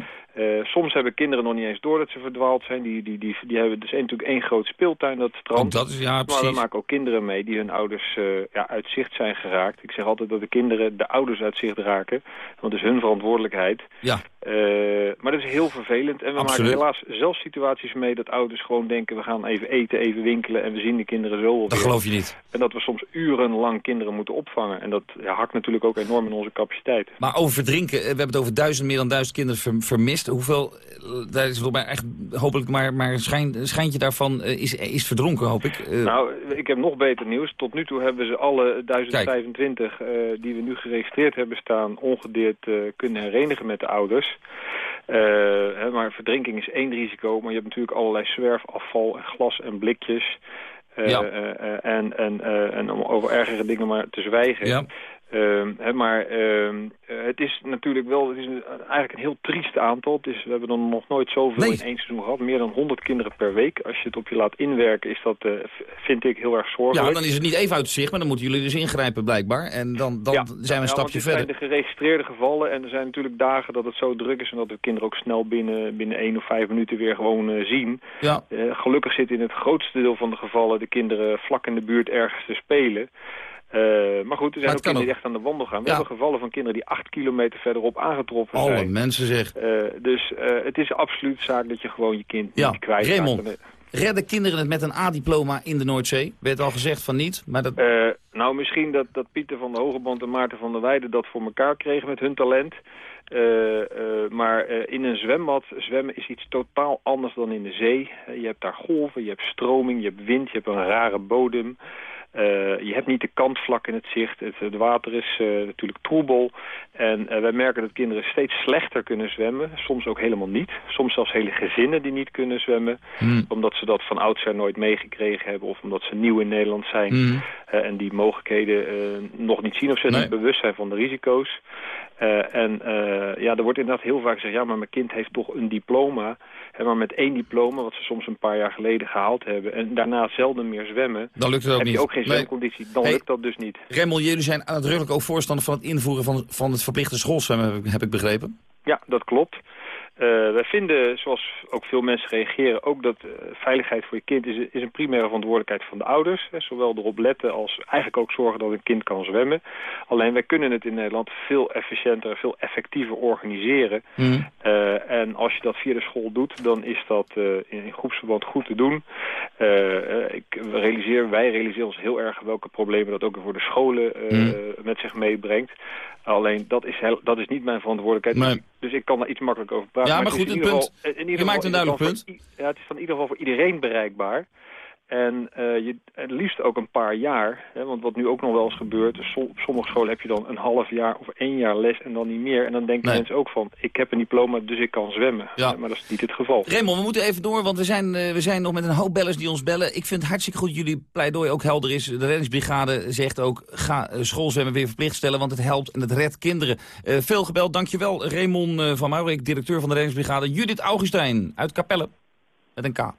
Soms hebben kinderen nog niet eens door dat ze verdwaald zijn. Die, die, die, die hebben dus natuurlijk één groot speeltuin, dat strand. Ook dat is, ja, maar precies. we maken ook kinderen mee die hun ouders ja, uit zicht zijn geraakt. Ik zeg altijd dat de kinderen de ouders uit zicht raken. Want het is hun verantwoordelijkheid. Ja. Uh, maar dat is heel vervelend. En we Absoluut. maken helaas zelfs situaties mee dat ouders gewoon denken... we gaan even eten, even winkelen en we zien de kinderen zo. Dat geloof je niet. En dat we soms urenlang kinderen moeten opvangen. En dat ja, hakt natuurlijk ook enorm in onze capaciteit. Maar over verdrinken, we hebben het over duizend, meer dan duizend kinderen ver, vermist. Hoeveel, daar is wel bij echt hopelijk maar, maar een schijn, schijntje daarvan is, is verdronken, hoop ik. Uh, nou, ik heb nog beter nieuws. Tot nu toe hebben ze alle 1025 uh, die we nu geregistreerd hebben staan... ongedeerd kunnen herenigen met de ouders. Uh, hè, maar verdrinking is één risico, maar je hebt natuurlijk allerlei zwerfafval en glas en blikjes. Uh, ja. uh, en, en, en om over ergere dingen maar te zwijgen. Ja. Uh, hè, maar uh, het is natuurlijk wel, het is een, eigenlijk een heel triest aantal. Het is, we hebben er nog nooit zoveel nee. in één seizoen gehad. Meer dan 100 kinderen per week. Als je het op je laat inwerken, is dat, uh, vind ik, heel erg zorgelijk. Ja, dan is het niet even uit zicht, maar dan moeten jullie dus ingrijpen blijkbaar. En dan, dan ja, zijn we een stapje verder. zijn de geregistreerde gevallen en er zijn natuurlijk dagen dat het zo druk is... en dat we kinderen ook snel binnen, binnen één of vijf minuten weer gewoon zien. Ja. gelukkig zitten in het grootste deel van de gevallen de kinderen vlak in de buurt ergens te spelen... Uh, maar goed, er zijn ook kinderen die echt aan de wandel gaan. We ja. hebben gevallen van kinderen die acht kilometer verderop aangetroffen Alle zijn. mensen zeg. Uh, dus uh, het is absoluut zaak dat je gewoon je kind ja. niet kwijt Raymond, redden kinderen het met een A-diploma in de Noordzee? Werd al gezegd van niet, maar dat... nou, misschien dat, dat Pieter van de Hogeband en Maarten van der Weijden dat voor elkaar kregen met hun talent. maar in een zwembad, zwemmen is iets totaal anders dan in de zee. je hebt daar golven, je hebt stroming, je hebt wind, je hebt een rare bodem. Uh, je hebt niet de kantvlak in het zicht. Het, het water is uh, natuurlijk troebel. En uh, wij merken dat kinderen steeds slechter kunnen zwemmen. Soms ook helemaal niet. Soms zelfs hele gezinnen die niet kunnen zwemmen. Hmm. Omdat ze dat van oudsher nooit meegekregen hebben. Of omdat ze nieuw in Nederland zijn. Hmm. en die mogelijkheden nog niet zien. Of ze nee. niet bewust zijn van de risico's. en ja, er wordt inderdaad heel vaak gezegd... ja, maar mijn kind heeft toch een diploma... Maar met één diploma, wat ze soms een paar jaar geleden gehaald hebben... en daarna zelden meer zwemmen... Dan lukt het ook heb niet. je ook geen zwemconditie. Dan hey, lukt dat dus niet. Remmel, jullie zijn nadrukkelijk ook voorstander van het invoeren van, van het verplichte schoolzwemmen, heb ik begrepen? Ja, dat klopt. Uh, wij vinden, zoals ook veel mensen reageren, ook dat uh, veiligheid voor je kind is, is een primaire verantwoordelijkheid van de ouders. Hè, zowel erop letten als eigenlijk ook zorgen dat een kind kan zwemmen. Alleen wij kunnen het in Nederland veel efficiënter veel effectiever organiseren. Mm. Uh, en als je dat via de school doet, dan is dat in groepsverband goed te doen. ik realiseer, wij realiseren ons heel erg welke problemen dat ook voor de scholen mm. met zich meebrengt. Alleen dat is, heel, dat is niet mijn verantwoordelijkheid. Dus ik kan daar iets makkelijk over praten. Ja, maar, maar goed, het punt. Geval, in ieder je maakt een duidelijk punt. Voor, ja, het is van in ieder geval voor iedereen bereikbaar. En eh, je, het liefst ook een paar jaar. Hè, want wat nu ook nog wel eens gebeurt... Dus op sommige scholen heb je dan een half jaar of één jaar les en dan niet meer. En dan denken mensen ook van... ik heb een diploma, dus ik kan zwemmen. Ja. Maar dat is niet het geval. Raymond, we moeten even door, want we zijn, eh, we zijn nog met een hoop bellers die ons bellen. Ik vind het hartstikke goed dat jullie pleidooi ook helder is. De reddingsbrigade zegt ook, ga eh, schoolzwemmen weer verplicht stellen, want het helpt en het redt kinderen. Veel gebeld, dankjewel Raymond van Maurik, directeur van de reddingsbrigade. Judith Augustijn uit Capelle, met een K.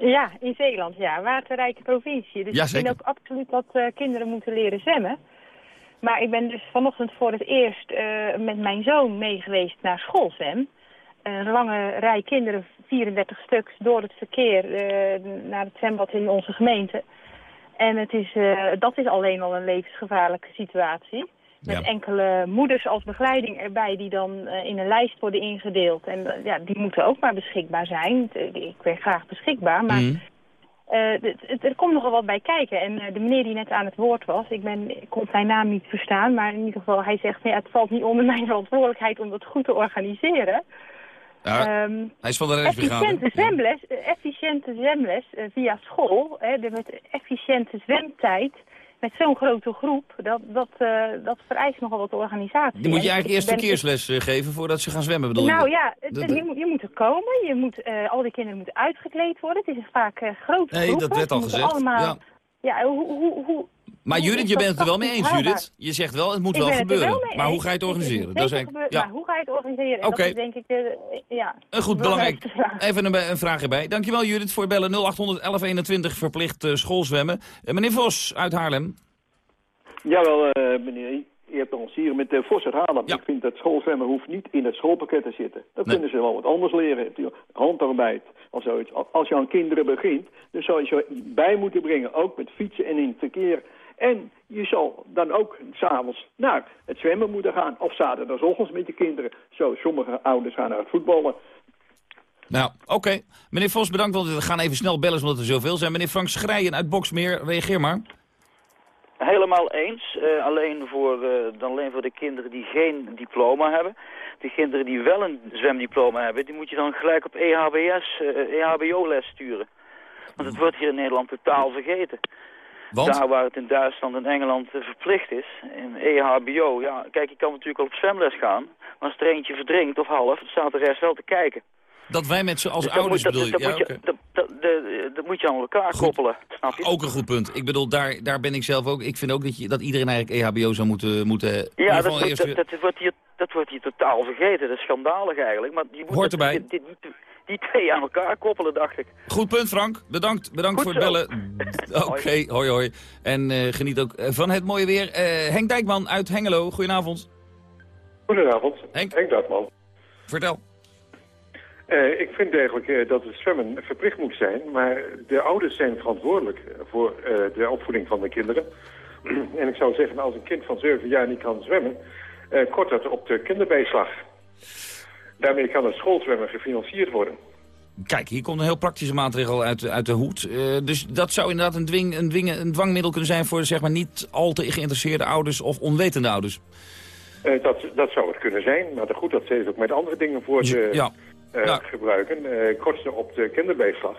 Ja, in Zeeland, ja. Waterrijke provincie. Dus Ja, ik vind ook absoluut dat eh, kinderen moeten leren zwemmen. Maar ik ben dus vanochtend voor het eerst eh, met mijn zoon mee geweest naar schoolzwem. Een lange rij kinderen, 34 stuks, door het verkeer eh, naar het zwembad in onze gemeente. En het is, dat is alleen al een levensgevaarlijke situatie. Met Ja. enkele moeders als begeleiding erbij die dan eh, in een lijst worden ingedeeld. En eh, ja, die moeten ook maar beschikbaar zijn. Eh, Ik ben graag beschikbaar, maar het- er komt nogal wat bij kijken. En de meneer die net aan het woord was, ik, ben, ik kon zijn naam niet verstaan, maar in ieder geval hij zegt, ja, het valt niet onder mijn verantwoordelijkheid om dat goed te organiseren. Ja, Ehm, hij is van de. Efficiënte zwemles, efficiënte zwemles via school, hè, met efficiënte zwemtijd, met zo'n grote groep, dat, dat, eh, dat vereist nogal wat organisatie. Die moet je En eigenlijk eerst ben- verkeersles eh, geven voordat ze gaan zwemmen, bedoel je? Nou ja, Dat- je, moet, je moet er komen, je moet, eh, al die kinderen moeten uitgekleed worden. Het is vaak eh grote Nee, groepen. dat werd al gezegd, Allemaal, ja. ja, hoe, hoe, hoe, Maar Judith, je dat bent het er wel mee eens, haalbaar? Judith. Je zegt wel, het moet Ik wel gebeuren. maar hoe ga je het Het is organiseren? Dat is eigenlijk, gebeuren, ja. Maar hoe ga je het organiseren? En Oké. Dat is denk ik, eh, ja. Een goed, belangrijk. Even een, een vraag erbij. Dankjewel Judith voor bellen 0800 1121 verplicht eh, schoolzwemmen. Eh, meneer Vos uit Haarlem. Jawel, eh meneer. Je hebt ons hier met de Vos herhalen. Ik vind dat schoolzwemmen hoeft niet in het schoolpakket te zitten. Dan kunnen ze wel wat anders leren. Handarbeid of zoiets. Als je aan kinderen begint, dan zou je ze bij moeten brengen. Ook met fietsen en in het verkeer. En je zal dan ook s'avonds naar het zwemmen moeten gaan. Of zaterdagochtends met je kinderen. Zo, sommige ouders gaan naar het voetballen. Nou, oké. Meneer Vos, bedankt, want we gaan even snel bellen omdat er zoveel zijn. Meneer Frank Schrijen uit Boksmeer, reageer maar. Helemaal eens. Eh, alleen, voor, eh, dan alleen voor de kinderen die geen diploma hebben. De kinderen die wel een zwemdiploma hebben, die moet je dan gelijk op E EHBS, eh, EHBO-les sturen. Want het wordt hier in Nederland totaal vergeten. Want? Daar waar het in Duitsland en Engeland eh, verplicht is, in EHBO, ja, kijk, je kan natuurlijk al op zwemles gaan. Maar als er eentje verdrinkt of half, dan staat de rest wel te kijken. Dat wij met z'n als Dus dat ouders moet, dat- bedoel je? dat Ja, moet je, dat, dat, dat moet je aan elkaar koppelen, snap je? Ook een goed punt. Ik bedoel, daar, daar ben ik zelf ook. Ik vind ook dat, je, dat iedereen eigenlijk EHBO zou moeten... moeten Ja, dat, eerst dat, dat, wordt hier, dat wordt hier totaal vergeten. Dat is schandalig eigenlijk. Maar je moet Hoort dat- erbij. Die twee aan elkaar koppelen, dacht ik. Goed punt, Frank. Bedankt, bedankt Goed voor het zo. bellen. Oké, hoi hoi. En eh, geniet ook eh, van het mooie weer. Eh, Henk Dijkman uit Hengelo, goedenavond. Goedenavond, Henk. Henk Datman. Vertel. Eh, ik vind eigenlijk eh, dat het zwemmen verplicht moet zijn, maar de ouders zijn verantwoordelijk voor eh, de opvoeding van de kinderen. en ik zou zeggen, als een kind van 7 jaar niet kan zwemmen, eh kort dat op de kinderbijslag. Daarmee kan het schoolzwemmen gefinancierd worden. Kijk, hier komt een heel praktische maatregel uit, de- uit de hoed. Eh, dus dat zou inderdaad een, dwing, een, dwing, een dwangmiddel kunnen zijn voor zeg maar, niet al te geïnteresseerde ouders of onwetende ouders. Eh, dat, dat zou het kunnen zijn, maar goed, dat ze ook met andere dingen voor te Ja. eh, Ja. gebruiken. Kortste op de kinderbijslag.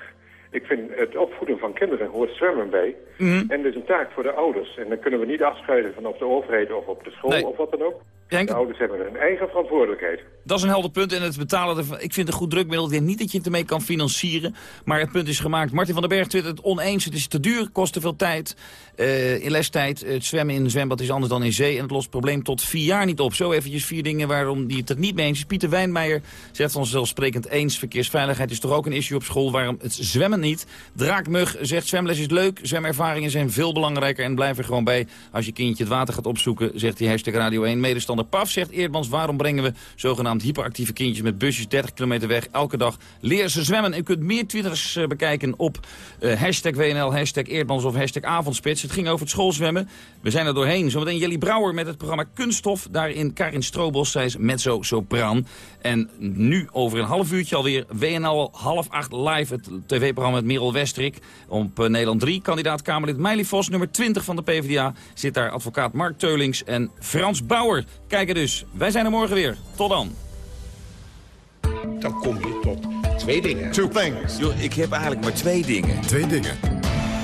Ik vind het opvoeden van kinderen hoort zwemmen bij. Mhm. En dat is een taak voor de ouders. En dan kunnen we niet afschuiven van op de overheid of op de school Nee. of wat dan ook. De ouders hebben hun eigen verantwoordelijkheid. Dat is een helder punt. En het betalen, ervan- ik vind het een goed drukmiddel. Ik denk niet dat je het ermee kan financieren. Maar het punt is gemaakt. Martin van den Berg twittert het oneens. Het is te duur, kost te veel tijd. Eh, in lestijd, het zwemmen in een zwembad is anders dan in zee. En het lost het probleem tot vier jaar niet op. Zo eventjes vier dingen waarom die het er niet mee eens is. Pieter Wijnmeijer zegt ons zelfsprekend eens. Verkeersveiligheid is toch ook een issue op school. Waarom het zwemmen niet? Draakmug zegt zwemles is leuk. Zwemervaringen zijn veel belangrijker. En blijf er gewoon bij. Als je kindje het water gaat opzoeken, zegt hij hashtag Radio 1. Medestander Paf zegt Eerdmans. Waarom brengen we zogenaamd hyperactieve kindjes met busjes 30 kilometer weg elke dag? Leer ze zwemmen. U kunt meer twitters eh, bekijken op eh, hashtag WNL, hashtag Eerdmans of hashtag Avondspits. Het ging over het schoolzwemmen. We zijn er doorheen. Zometeen Jelly Brouwer met het programma Kunststof. Daarin Karin Stroobos, zij is mezzo-sopraan. En nu over een half uurtje alweer WNL half acht live. Het tv-programma met Merel Westrik. Op eh, Nederland 3 kandidaat Kamerlid Meili Vos, nummer 20 van de PvdA. Zit daar advocaat Mark Teulings en Frans Bauer. Kijken dus. Wij zijn er morgen weer. Tot dan. Dan kom je tot Twee dingen. Two things. Yo, ik heb eigenlijk maar twee dingen. Twee dingen.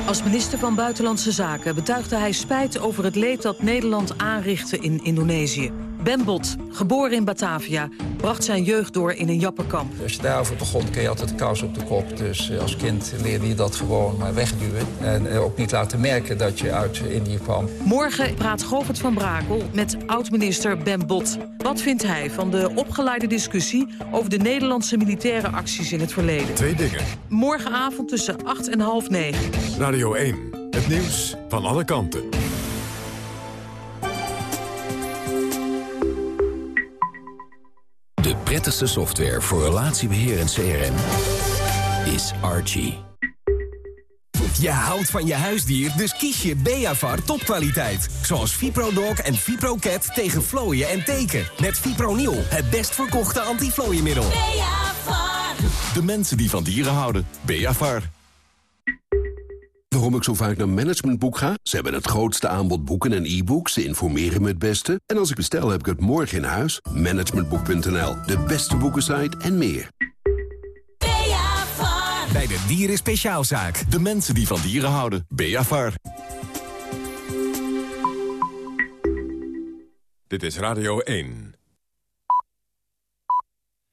Als minister van Buitenlandse Zaken betuigde hij spijt over het leed dat Nederland aanrichtte in Indonesië. Ben Bot, geboren in Batavia, bracht zijn jeugd door in een jappenkamp. Als je daarover begon, kreeg je altijd de kous op de kop. Dus eh, als kind leerde je dat gewoon maar wegduwen. En eh, ook niet laten merken dat je uit Indië kwam. Morgen praat Govert van Brakel met oud-minister Ben Bot. Wat vindt hij van de opgeleide discussie over de Nederlandse militaire acties in het verleden? Twee dingen. Morgenavond tussen 8 en half 9. Radio 1. Het nieuws van alle kanten. De prettigste software voor relatiebeheer en CRM is Archie. Je houdt van je huisdier, dus kies je Beavar topkwaliteit. Zoals ViproDog en ViproCat tegen vlooien en teken. Met Fipronil, het best verkochte antiflooienmiddel. Beavar. De mensen die van dieren houden. Beavar. Waarom ik zo vaak naar Managementboek ga? Ze hebben het grootste aanbod boeken en e-books. Ze informeren me het beste. En als ik bestel, heb ik het morgen in huis. Managementboek.nl, de beste boekensite en meer. Bij de Dieren Speciaalzaak. De mensen die van dieren houden. Beavar. Dit is Radio 1.